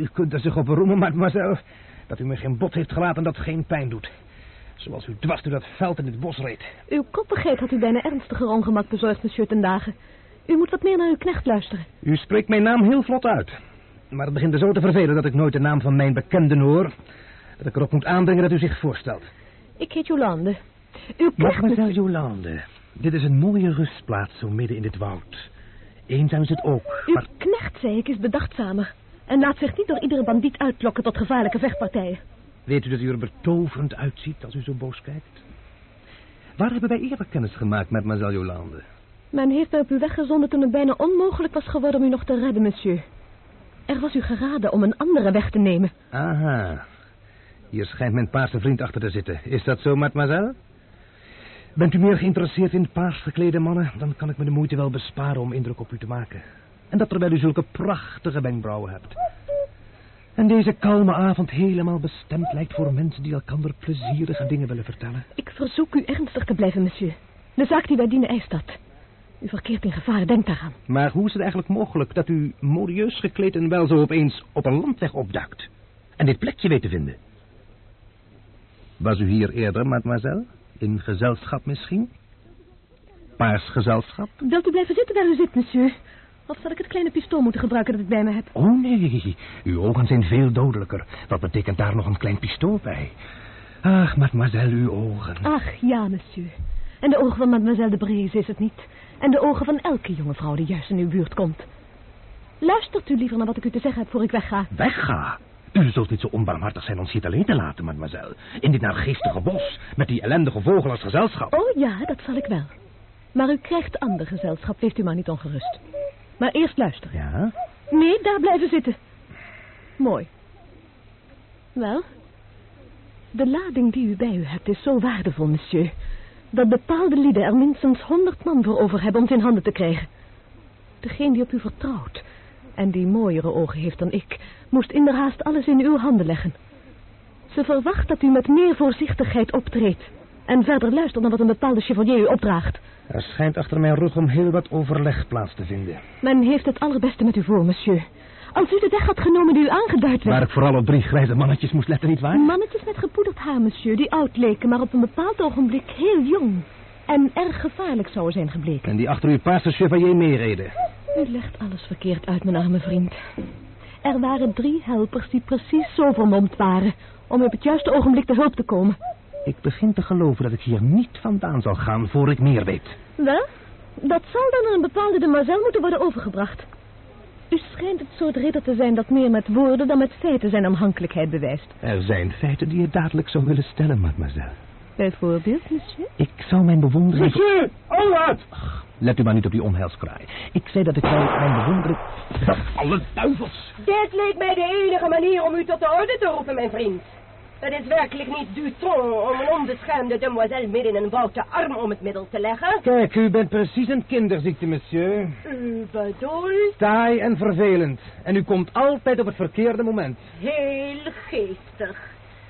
U kunt er zich op beroemen, mademoiselle... dat u me geen bot heeft gelaten dat geen pijn doet. Zoals u dwars door dat veld in het bos reed. Uw koppigheid had u bijna ernstiger ongemak bezorgd, monsieur ten dagen. U moet wat meer naar uw knecht luisteren. U spreekt mijn naam heel vlot uit. Maar het begint er zo te vervelen dat ik nooit de naam van mijn bekenden hoor... dat ik erop moet aandringen dat u zich voorstelt. Ik heet Jolande. Uw knecht... Mademoiselle Jolande, dit is een mooie rustplaats zo midden in dit woud. Eenzaam is het ook, Uw maar knecht, zei ik, is bedachtzamer. En laat zich niet door iedere bandiet uitlokken tot gevaarlijke vechtpartijen. weet u dat u er betoverend uitziet als u zo boos kijkt? Waar hebben wij eerder kennis gemaakt, mademoiselle Jolande? Men heeft mij op u weggezonden toen het bijna onmogelijk was geworden om u nog te redden, monsieur. Er was u geraden om een andere weg te nemen. Aha. Hier schijnt mijn paarse vriend achter te zitten. Is dat zo, mademoiselle? Bent u meer geïnteresseerd in paars geklede mannen? Dan kan ik me de moeite wel besparen om indruk op u te maken. En dat terwijl u zulke prachtige wenkbrauwen hebt. En deze kalme avond helemaal bestemd lijkt voor mensen die elkander plezierige dingen willen vertellen. Ik verzoek u ernstig te blijven, monsieur. De zaak die wij dienen eist dat. U verkeert in gevaar, denk daaraan. Maar hoe is het eigenlijk mogelijk dat u modieus gekleed en wel zo opeens op een landweg opduikt? En dit plekje weet te vinden? Was u hier eerder, mademoiselle? In gezelschap misschien? Paars gezelschap? Wilt u blijven zitten waar u zit, monsieur? Of zal ik het kleine pistool moeten gebruiken dat ik bij me heb? Oh nee, uw ogen zijn veel dodelijker. Wat betekent daar nog een klein pistool bij? Ach, mademoiselle, uw ogen. Ach, ja, monsieur. En de ogen van mademoiselle de Breeze is het niet. En de ogen van elke jonge vrouw die juist in uw buurt komt. Luistert u liever naar wat ik u te zeggen heb voor ik wegga. Wegga. U zult niet zo onbarmhartig zijn ons hier alleen te laten, mademoiselle. In dit naargeestige bos, met die ellendige vogel als gezelschap. Oh ja, dat zal ik wel. Maar u krijgt ander gezelschap, wees u maar niet ongerust. Maar eerst luisteren. Ja? Nee, daar blijven zitten. Mooi. Wel, de lading die u bij u hebt is zo waardevol, monsieur, dat bepaalde lieden er minstens honderd man voor over hebben om het in handen te krijgen. Degene die op u vertrouwt en die mooiere ogen heeft dan ik, moest inderhaast alles in uw handen leggen. Ze verwacht dat u met meer voorzichtigheid optreedt en verder luistert naar wat een bepaalde chevalier u opdraagt. Er schijnt achter mijn rug om heel wat overleg plaats te vinden. Men heeft het allerbeste met u voor, monsieur. Als u de weg had genomen die u aangeduid werd... Waar ik vooral op drie grijze mannetjes moest letten, nietwaar? Mannetjes met gepoederd haar, monsieur, die oud leken, maar op een bepaald ogenblik heel jong. En erg gevaarlijk zouden zijn gebleken. En die achter uw paarse chevalier meereden. U legt alles verkeerd uit, mijn arme vriend. Er waren drie helpers die precies zo vermomd waren... om op het juiste ogenblik te hulp te komen. Ik begin te geloven dat ik hier niet vandaan zal gaan voor ik meer weet. Wel, dat zal dan aan een bepaalde demoiselle moeten worden overgebracht. U schijnt het soort ridder te zijn dat meer met woorden dan met feiten zijn omhankelijkheid bewijst. Er zijn feiten die je dadelijk zou willen stellen, mademoiselle. Bijvoorbeeld, monsieur? Ik zou mijn bewondering... Monsieur, Allard! Let u maar niet op die onheilskraai. Ik zei dat ik zou mijn bewondering... Alle duivels! Dit leek mij de enige manier om u tot de orde te roepen, mijn vriend. Het is werkelijk niet du ton om een onbeschermde demoiselle midden in een woute arm om het middel te leggen. Kijk, u bent precies een kinderziekte, monsieur. U bedoelt Taai en vervelend. En u komt altijd op het verkeerde moment. heel geestig.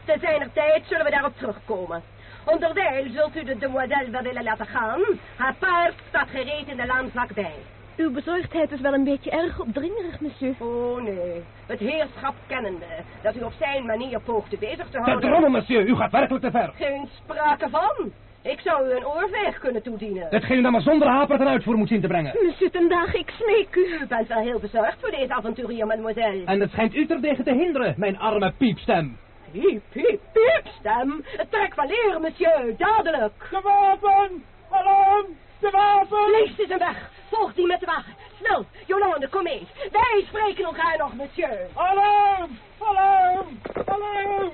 Te zijner tijd zullen we daarop terugkomen. Onderwijl zult u de demoiselle wel willen laten gaan. Haar paard staat gereed in de laan vlakbij. Uw bezorgdheid is wel een beetje erg opdringerig, monsieur. Oh nee, het heerschap kennende, dat u op zijn manier poogde bezig te Te houden. drommel, monsieur. U gaat werkelijk te ver. Geen sprake van. Ik zou u een oorveeg kunnen toedienen. Hetgeen u dan maar zonder haper ten uitvoer moet zien te brengen. Monsieur ten Daag, ik smeek u. U bent wel heel bezorgd voor deze avonturier, mademoiselle. En het schijnt u terdege te hinderen, mijn arme piepstem. Piep, piep, piepstem. Trek van leer, monsieur, dadelijk. De wapen! Alarm! De wapen! Lees is hem weg. Volg die met de wagen. Snel, Jolande, kom mee. Wij spreken elkaar nog, monsieur. Alarm! Alarm! Alarm!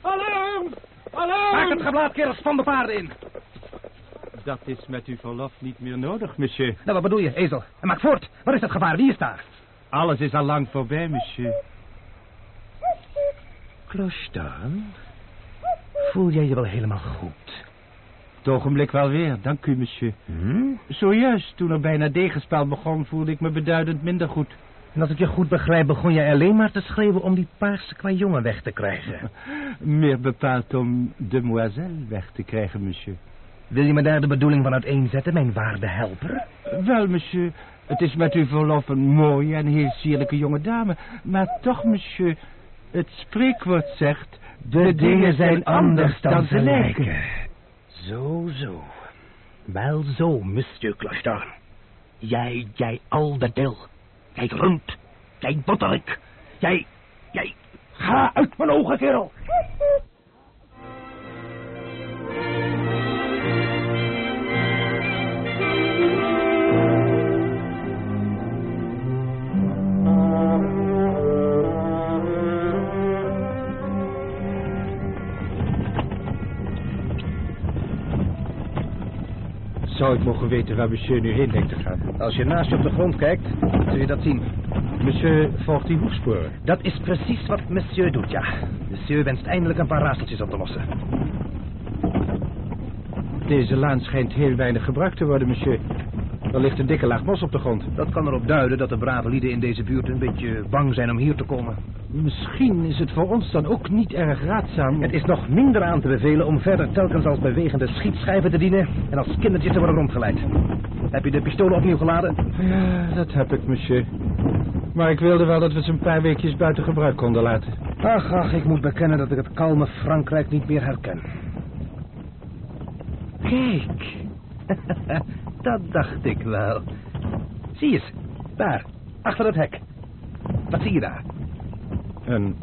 Alarm! Alarm! Maak het geblaad, kerels, van de paarden in. Dat is met uw verlof niet meer nodig, monsieur. Nou, wat bedoel je, ezel? En maak voort. Waar is het gevaar? Wie is daar? Alles is al lang voorbij, monsieur. Kloostaan, voel jij je wel helemaal goed? Het ogenblik wel weer, dank u, monsieur. Hm? Zojuist, toen er bijna degenspel begon, voelde ik me beduidend minder goed. En als ik je goed begrijp, begon jij alleen maar te schreeuwen om die paarse kwajongen weg te krijgen. <laughs> Meer bepaald om demoiselle weg te krijgen, monsieur. Wil je me daar de bedoeling van uiteenzetten, mijn waarde helper? Wel, monsieur, het is met uw verlof een mooie en heel sierlijke jonge dame. Maar toch, monsieur, het spreekwoord zegt... De, dingen zijn anders dan ze lijken. Zo, zo. Wel zo, monsieur Kloostaan. Jij, jij al de dil. Jij rund. Jij botterik. Jij, jij... Ga uit mijn ogen, kerel. Zou ik mogen weten waar monsieur nu heen denkt te gaan? Als je naast je op de grond kijkt, zul je dat zien. Monsieur volgt die hoefsporen. Dat is precies wat monsieur doet, ja. Monsieur wenst eindelijk een paar raadseltjes op te lossen. Deze laan schijnt heel weinig gebruikt te worden, monsieur. Er ligt een dikke laag mos op de grond. Dat kan erop duiden dat de brave lieden in deze buurt een beetje bang zijn om hier te komen. Misschien is het voor ons dan ook niet erg raadzaam... Het is nog minder aan te bevelen om verder telkens als bewegende schietschijven te dienen en als kindertjes te worden rondgeleid. Heb je de pistolen opnieuw geladen? Ja, dat heb ik, monsieur. Maar ik wilde wel dat we ze een paar weekjes buiten gebruik konden laten. Ach, ach, ik moet bekennen dat ik het kalme Frankrijk niet meer herken. Kijk, <laughs> dat dacht ik wel. Zie eens, daar, achter het hek. Wat zie je daar? Een,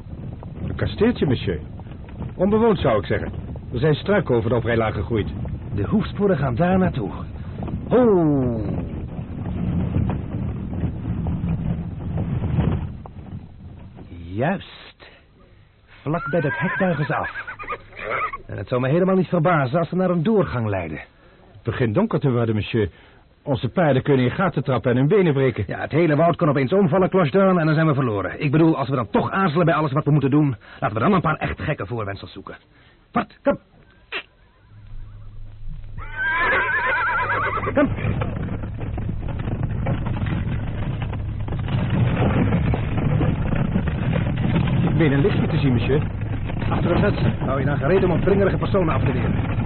een kasteeltje, monsieur. Onbewoond, zou ik zeggen. Er zijn struiken over de oprijlaan gegroeid. De hoefsporen gaan daar naartoe. Oh. Juist. Vlak bij dat hek duigen ze af. En het zou me helemaal niet verbazen als ze naar een doorgang leiden. Begint donker te worden, monsieur. Onze paarden kunnen in gaten trappen en hun benen breken. Ja, het hele woud kan opeens omvallen, Klosdurn, en dan zijn we verloren. Ik bedoel, als we dan toch aarzelen bij alles wat we moeten doen... laten we dan een paar echt gekke voorwendsels zoeken. Bart, kom. Kom. Ik meen een lichtje te zien, monsieur. Achter het hut. Hou je dan gereed om opdringerige personen af te leren.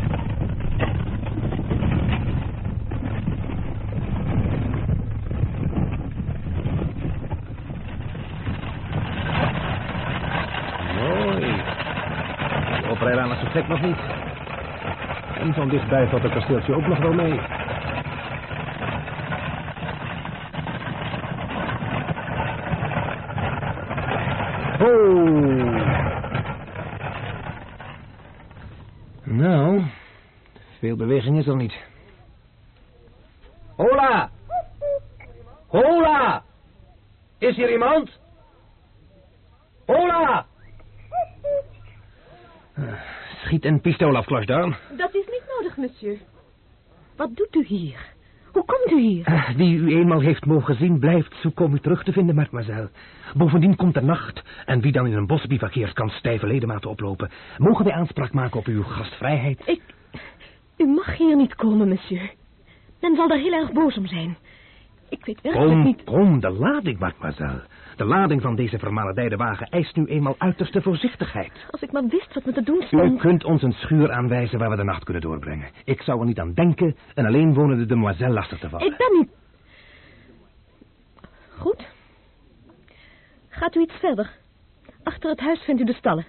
Mooi. De gek nog niet. En van dichtbij valt het kasteeltje ook nog wel mee. Oh. Nou, veel beweging is er niet. Hola! Hola! Is hier iemand? Hola! Schiet een pistool af, Klosdaan. Dat is niet nodig, monsieur. Wat doet u hier? Hoe komt u hier? Eh, Wie u eenmaal heeft mogen zien, blijft zoeken om u terug te vinden, mademoiselle. Bovendien komt de nacht, en wie dan in een bos bivakkeert kan stijve ledematen oplopen. Mogen wij aanspraak maken op uw gastvrijheid? Ik... U mag hier niet komen, monsieur. Men zal daar heel erg boos om zijn. Ik weet werkelijk Kom, niet... kom, de lading, mademoiselle. De lading van deze vermaledijde wagen eist nu eenmaal uiterste voorzichtigheid. Als ik maar wist wat me te doen U stond... kunt ons een schuur aanwijzen waar we de nacht kunnen doorbrengen. Ik zou er niet aan denken een alleenwonende demoiselle lastig te vallen. Ik ben niet... Goed. Gaat u iets verder. Achter het huis vindt u de stallen.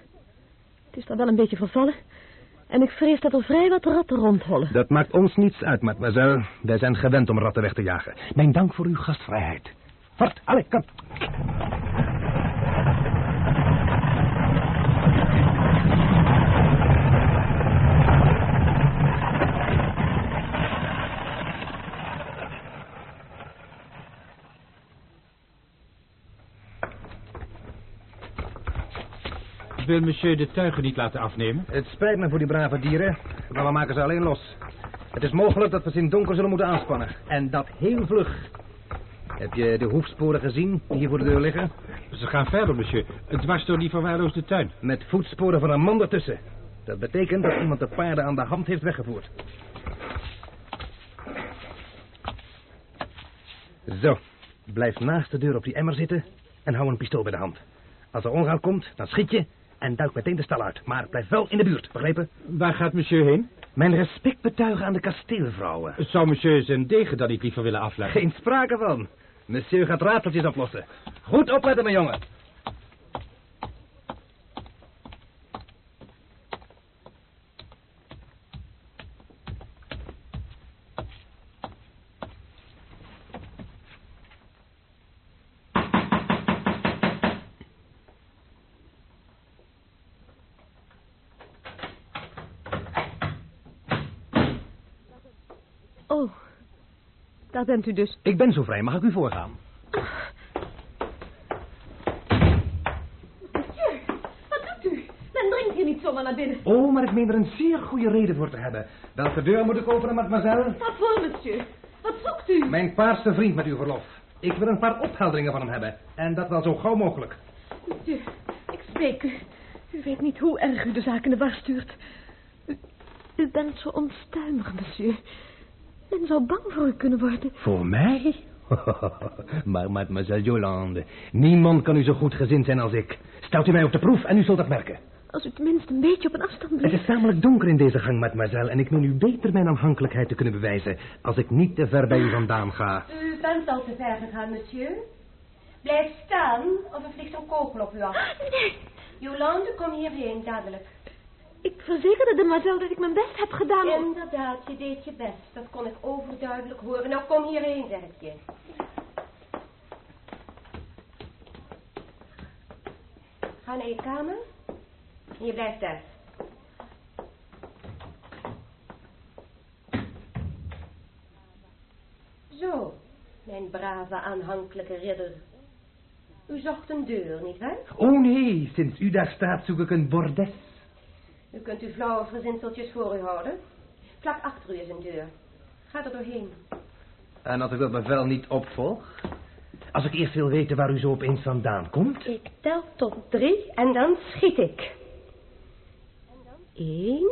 Het is daar wel een beetje vervallen. En ik vrees dat er vrij wat ratten rondhollen. Dat maakt ons niets uit, mademoiselle. Wij zijn gewend om ratten weg te jagen. Mijn dank voor uw gastvrijheid. Vart, alle, kom. Wil monsieur de tuigen niet laten afnemen? Het spijt me voor die brave dieren, maar we maken ze alleen los. Het is mogelijk dat we ze in donker zullen moeten aanspannen. En dat heel vlug. Heb je de hoefsporen gezien die hier voor de deur liggen? Ze gaan verder, monsieur. Dwars door die verwaarloosde tuin. Met voetsporen van een man ertussen. Dat betekent dat iemand de paarden aan de hand heeft weggevoerd. Zo, blijf naast de deur op die emmer zitten en hou een pistool bij de hand. Als er onraad komt, dan schiet je en duik meteen de stal uit. Maar blijf wel in de buurt, begrepen? Waar gaat monsieur heen? Mijn respect betuigen aan de kasteelvrouwen. Zou monsieur zijn degen dan niet liever willen afleggen? Geen sprake van. Monsieur gaat rateltjes oplossen. Goed opletten, mijn jongen. Oh, daar bent u dus. Ik ben zo vrij, mag ik u voorgaan? Monsieur, wat doet u? Men dringt hier niet zomaar naar binnen. Oh, maar ik meen er een zeer goede reden voor te hebben. Welke deur moet ik openen, mademoiselle? Wat voor, monsieur? Wat zoekt u? Mijn paarse vriend, met uw verlof. Ik wil een paar ophelderingen van hem hebben. En dat wel zo gauw mogelijk. Monsieur, ik spreek u. U weet niet hoe erg u de zaak in de war stuurt. U, u bent zo onstuimig, monsieur. Men zou bang voor u kunnen worden. Voor mij? <laughs> maar mademoiselle Jolande, niemand kan u zo goed gezind zijn als ik. Stelt u mij op de proef en u zult dat merken. Als u tenminste een beetje op een afstand Het blijft. is namelijk donker in deze gang, mademoiselle, en ik meen u beter mijn aanhankelijkheid te kunnen bewijzen als ik niet te ver bij u vandaan ga. U bent al te ver gegaan, monsieur. Blijf staan, of er vliegt een kogel op u af. Nee, Jolande, kom hierheen, dadelijk. Ik verzekerde de mazel dat ik mijn best heb gedaan om... Inderdaad, je deed je best. Dat kon ik overduidelijk horen. Nou, kom hierheen, zeg ik je. Ga naar je kamer. En je blijft daar. Zo, mijn brave aanhankelijke ridder. U zocht een deur, nietwaar? Oh nee, sinds u daar staat zoek ik een bordes. U kunt uw flauwe verzinseltjes voor u houden. Vlak achter u is een deur. Ga er doorheen. En als ik dat bevel niet opvolg? Als ik eerst wil weten waar u zo opeens vandaan komt? Ik tel tot drie en dan schiet ik. Eén.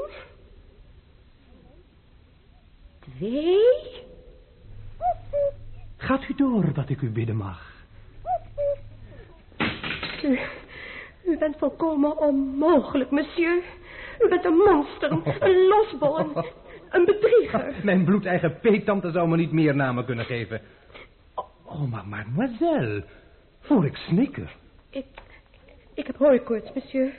Twee. Gaat u door wat ik u bidden mag. U, u bent volkomen onmogelijk, monsieur. U bent een monster, een, een losbol, een, een bedrieger. Mijn bloedeigen peettante zou me niet meer namen kunnen geven. Oh, maar mademoiselle, voor ik snikker. Ik, ik heb hooikoorts, monsieur.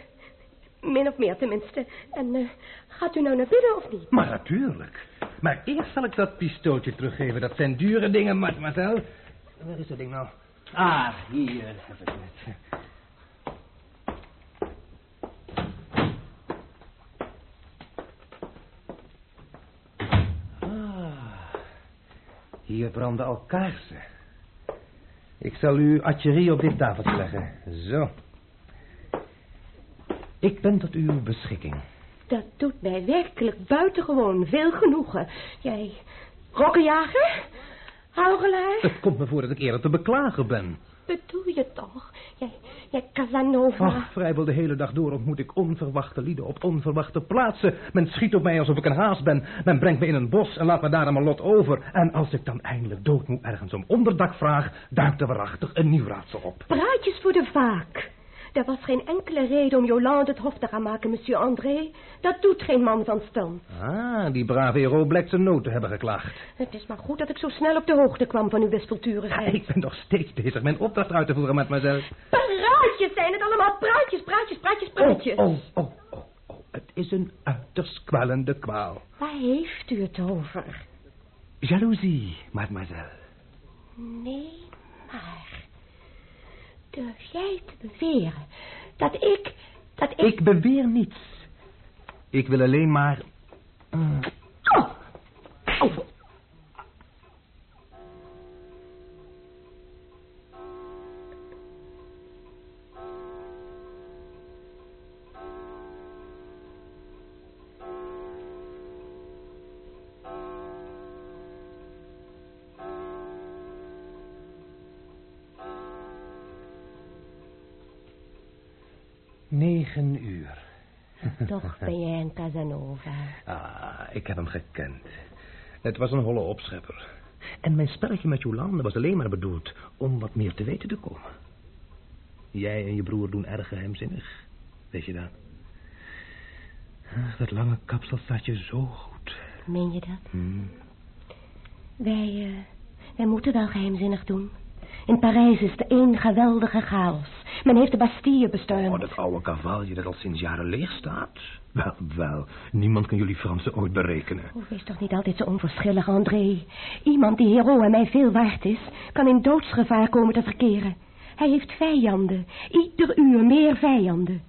Min of meer tenminste. En eh, gaat u nou naar binnen of niet? Maar natuurlijk. Maar eerst zal ik dat pistooltje teruggeven. Dat zijn dure dingen, mademoiselle. Waar is dat ding nou? Ah, hier heb ik het. Ah, hier branden al kaarsen. Ik zal uw atjerie op dit tafeltje leggen. Zo. Ik ben tot uw beschikking. Dat doet mij werkelijk buitengewoon veel genoegen. Jij, Rokkenjager? Huigelaar? Het komt me voor dat ik eerder te beklagen ben. Bedoel je toch? Jij, jij Casanova. Ach, vrijwel de hele dag door ontmoet ik onverwachte lieden op onverwachte plaatsen. Men schiet op mij alsof ik een haas ben. Men brengt me in een bos en laat me daar aan mijn lot over. En als ik dan eindelijk doodmoe ergens om onderdak vraag, duikt er waarachtig een nieuw raadsel op. Praatjes voor de vaak. Er was geen enkele reden om Jolande het hof te gaan maken, monsieur André. Dat doet geen man van stand. Ah, die brave hero blijkt zijn nood te hebben geklaagd. Het is maar goed dat ik zo snel op de hoogte kwam van uw wispelturigheid. Ik ben nog steeds bezig mijn opdracht uit te voeren, mademoiselle. Praatjes zijn het allemaal. Praatjes, praatjes, praatjes, praatjes. Oh, oh, oh, oh. Het is een uiterst kwellende kwaal. Waar heeft u het over? Jaloezie, mademoiselle. Nee, maar... Durf jij te beweren dat ik... dat ik... Ik beweer niets. Ik wil alleen maar... Oh. Oh. Negen uur. Toch <laughs> ben jij een Casanova. Ah, ik heb hem gekend. Het was een holle opschepper. En mijn spelletje met Jolande was alleen maar bedoeld om wat meer te weten te komen. Jij en je broer doen erg geheimzinnig. Weet je dat? Ach, dat lange kapsel staat je zo goed. Meen je dat? Hmm. Wij, eh, wij moeten wel geheimzinnig doen. In Parijs is er één geweldige chaos. Men heeft de Bastille bestormd. Oh, dat oude kavalje dat al sinds jaren leeg staat. Wel, wel, niemand kan jullie Fransen ooit berekenen. Oh, wees toch niet altijd zo onverschillig, André. Iemand die hero en mij veel waard is, kan in doodsgevaar komen te verkeren. Hij heeft vijanden. Ieder uur meer vijanden.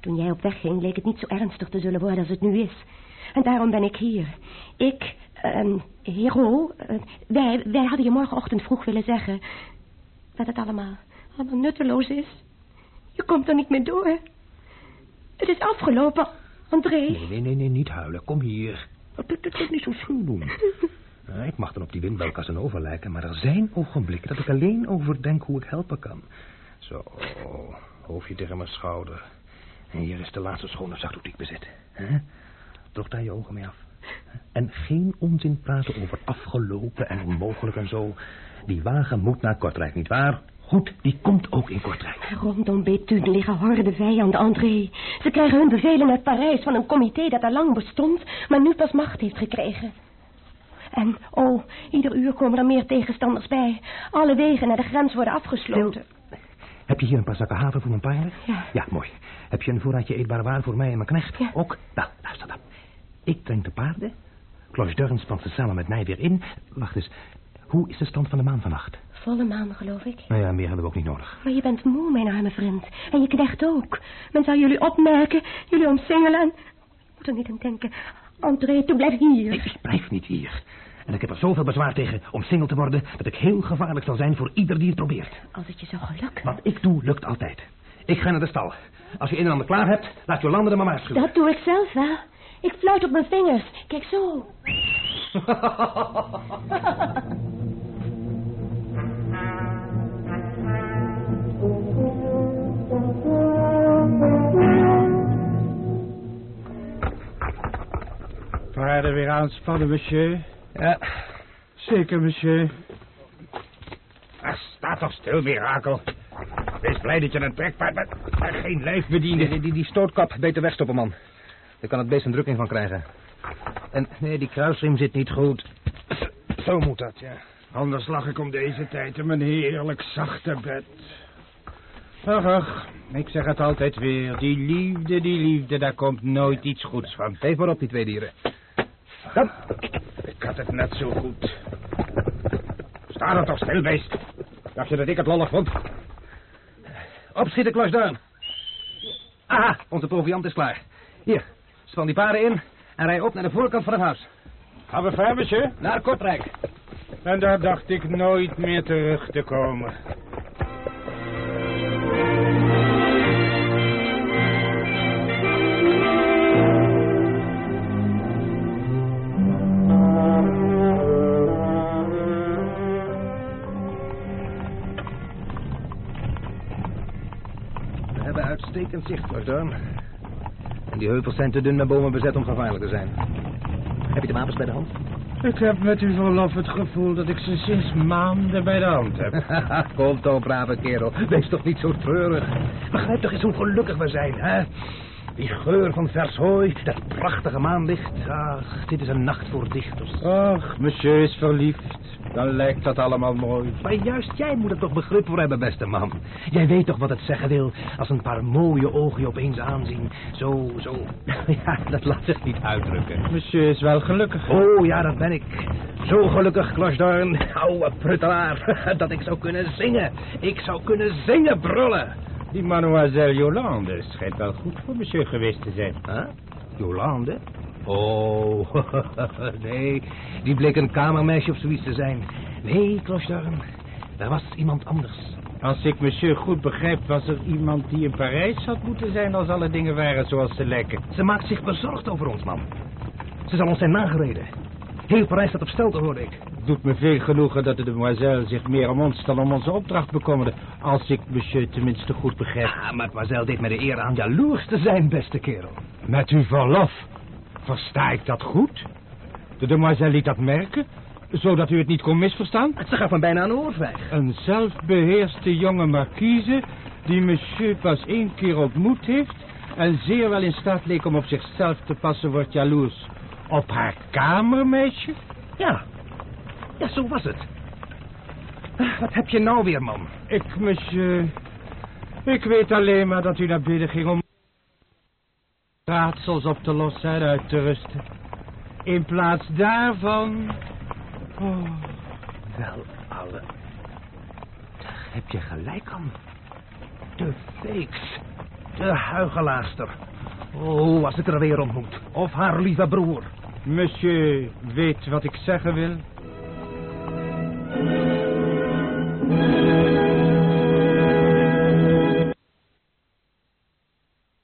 Toen jij op weg ging, leek het niet zo ernstig te zullen worden als het nu is. En daarom ben ik hier. Ik, een hero, eh, wij, wij hadden je morgenochtend vroeg willen zeggen... dat het allemaal, allemaal nutteloos is. Je komt er niet meer door. Het is afgelopen, André. Nee, nee, nee, nee, niet huilen. Kom hier. Dit, dit niet zo schuw doen. <laughs> Ik mag dan op die windbel Casanova lijken, maar er zijn ogenblikken dat ik alleen overdenk hoe ik helpen kan. Zo, hoofdje tegen mijn schouder. En hier is de laatste schone zakdoek die ik bezit. Hè? Druk daar je ogen mee af. En geen onzin praten over afgelopen en onmogelijk en zo. Die wagen moet naar Kortrijk, nietwaar? Goed, die komt ook in Kortrijk. Rondom Bethune liggen horde vijanden, André. Ze krijgen hun bevelen uit Parijs van een comité dat al lang bestond, maar nu pas macht heeft gekregen. En, oh, ieder uur komen er meer tegenstanders bij. Alle wegen naar de grens worden afgesloten. Heb je hier een paar zakken haver voor mijn paarden? Ja. Ja, mooi. Heb je een voorraadje eetbare waar voor mij en mijn knecht? Ja. Ook? Nou, luister dan. Ik drink de paarden. Kloos Durren spant ze samen met mij weer in. Wacht eens. Hoe is de stand van de maan vannacht? Volle maan, geloof ik. Nou ja, meer hebben we ook niet nodig. Maar je bent moe, mijn arme vriend. En je knecht ook. Men zou jullie opmerken, jullie omsingelen. en- Ik moet er niet aan denken. André, toen blijf hier. Ik blijf niet hier. En ik heb er zoveel bezwaar tegen om single te worden... dat ik heel gevaarlijk zal zijn voor ieder die het probeert. Als het je zou gelukken. Wat ik doe, lukt altijd. Ik ga naar de stal. Als je een en ander klaar hebt, laat Jolande er maar waarschuwen. Dat doe ik zelf wel. Ik fluit op mijn vingers. Kijk zo. <laughs> Paarden weer aanspannen, monsieur. Ja. Zeker, monsieur. Ach, sta toch stil, mirakel. Wees blij dat je een trekpaard bent, maar geen lijfbediende. Die, die, die stootkap beter wegstoppen, man. Daar kan het beest een drukking van krijgen. En nee, die kruisriem zit niet goed. Zo moet dat, ja. Anders lag ik om deze tijd in mijn heerlijk zachte bed. Ach, ach, ik zeg het altijd weer. Die liefde, die liefde, daar komt nooit iets goeds van. Geef maar op, die twee dieren. Ik had het net zo goed. Sta er toch stil, beest. Dacht je dat ik het lollig vond? Opschieten, Klaus Duin. Aha, onze proviant is klaar. Hier, span die paarden in en rij op naar de voorkant van het huis. Gaan we ver, monsieur? Naar Kortrijk. En daar dacht ik nooit meer terug te komen. Uitstekend zicht. En die heuvels zijn te dun met bomen bezet om gevaarlijk te zijn. Heb je de wapens bij de hand? Ik heb met uw verlof het gevoel dat ik ze sinds maanden bij de hand heb. <laughs> Kom toch, brave kerel. Wees toch niet zo treurig. Begrijp toch eens hoe gelukkig we zijn, hè? Die geur van vers hooi, dat prachtige maanlicht. Ach, dit is een nacht voor dichters. Ach, monsieur is verliefd. Dan lijkt dat allemaal mooi. Maar juist jij moet er toch begrip voor hebben, beste man. Jij weet toch wat het zeggen wil als een paar mooie ogen je opeens aanzien. Zo, zo. <laughs> Ja, dat laat zich niet uitdrukken. Monsieur is wel gelukkig. Oh, ja, dat ben ik. Zo gelukkig, Klasdarn. Oude pruttelaar. <laughs> Dat ik zou kunnen zingen. Ik zou kunnen zingen, brullen. Die mademoiselle Jolande schijnt wel goed voor monsieur geweest te zijn. Huh? Jolande? Oh, <laughs> nee. Die bleek een kamermeisje of zoiets te zijn. Nee, Klosdarn. Daar was iemand anders. Als ik monsieur goed begrijp, was er iemand die in Parijs had moeten zijn als alle dingen waren zoals ze lijken. Ze maakt zich bezorgd over ons, man. Ze zal ons zijn nagereden. Heel Parijs staat op stelte, hoorde ik. Doet me veel genoegen dat de demoiselle zich meer om ons dan om onze opdracht bekommerde. Als ik monsieur tenminste goed begrijp. Ah, mademoiselle deed me de eer aan jaloers te zijn, beste kerel. Met uw verlof. Versta ik dat goed? De demoiselle liet dat merken, zodat u het niet kon misverstaan? Ze gaf me bijna een oorvijg. Een zelfbeheerste jonge marquise die monsieur pas één keer ontmoet heeft... en zeer wel in staat leek om op zichzelf te passen, wordt jaloers. Op haar kamermeisje? Ja, ja, zo was het. Ah, Wat heb je nou weer, man? Ik, monsieur... Ik weet alleen maar dat u naar binnen ging om raadsels op te lossen en uit te rusten. In plaats daarvan... Oh, wel alle. Daar heb je gelijk om De fakes. De huigelaarster. Oh, als het er weer ontmoet. Of haar lieve broer. Monsieur weet wat ik zeggen wil.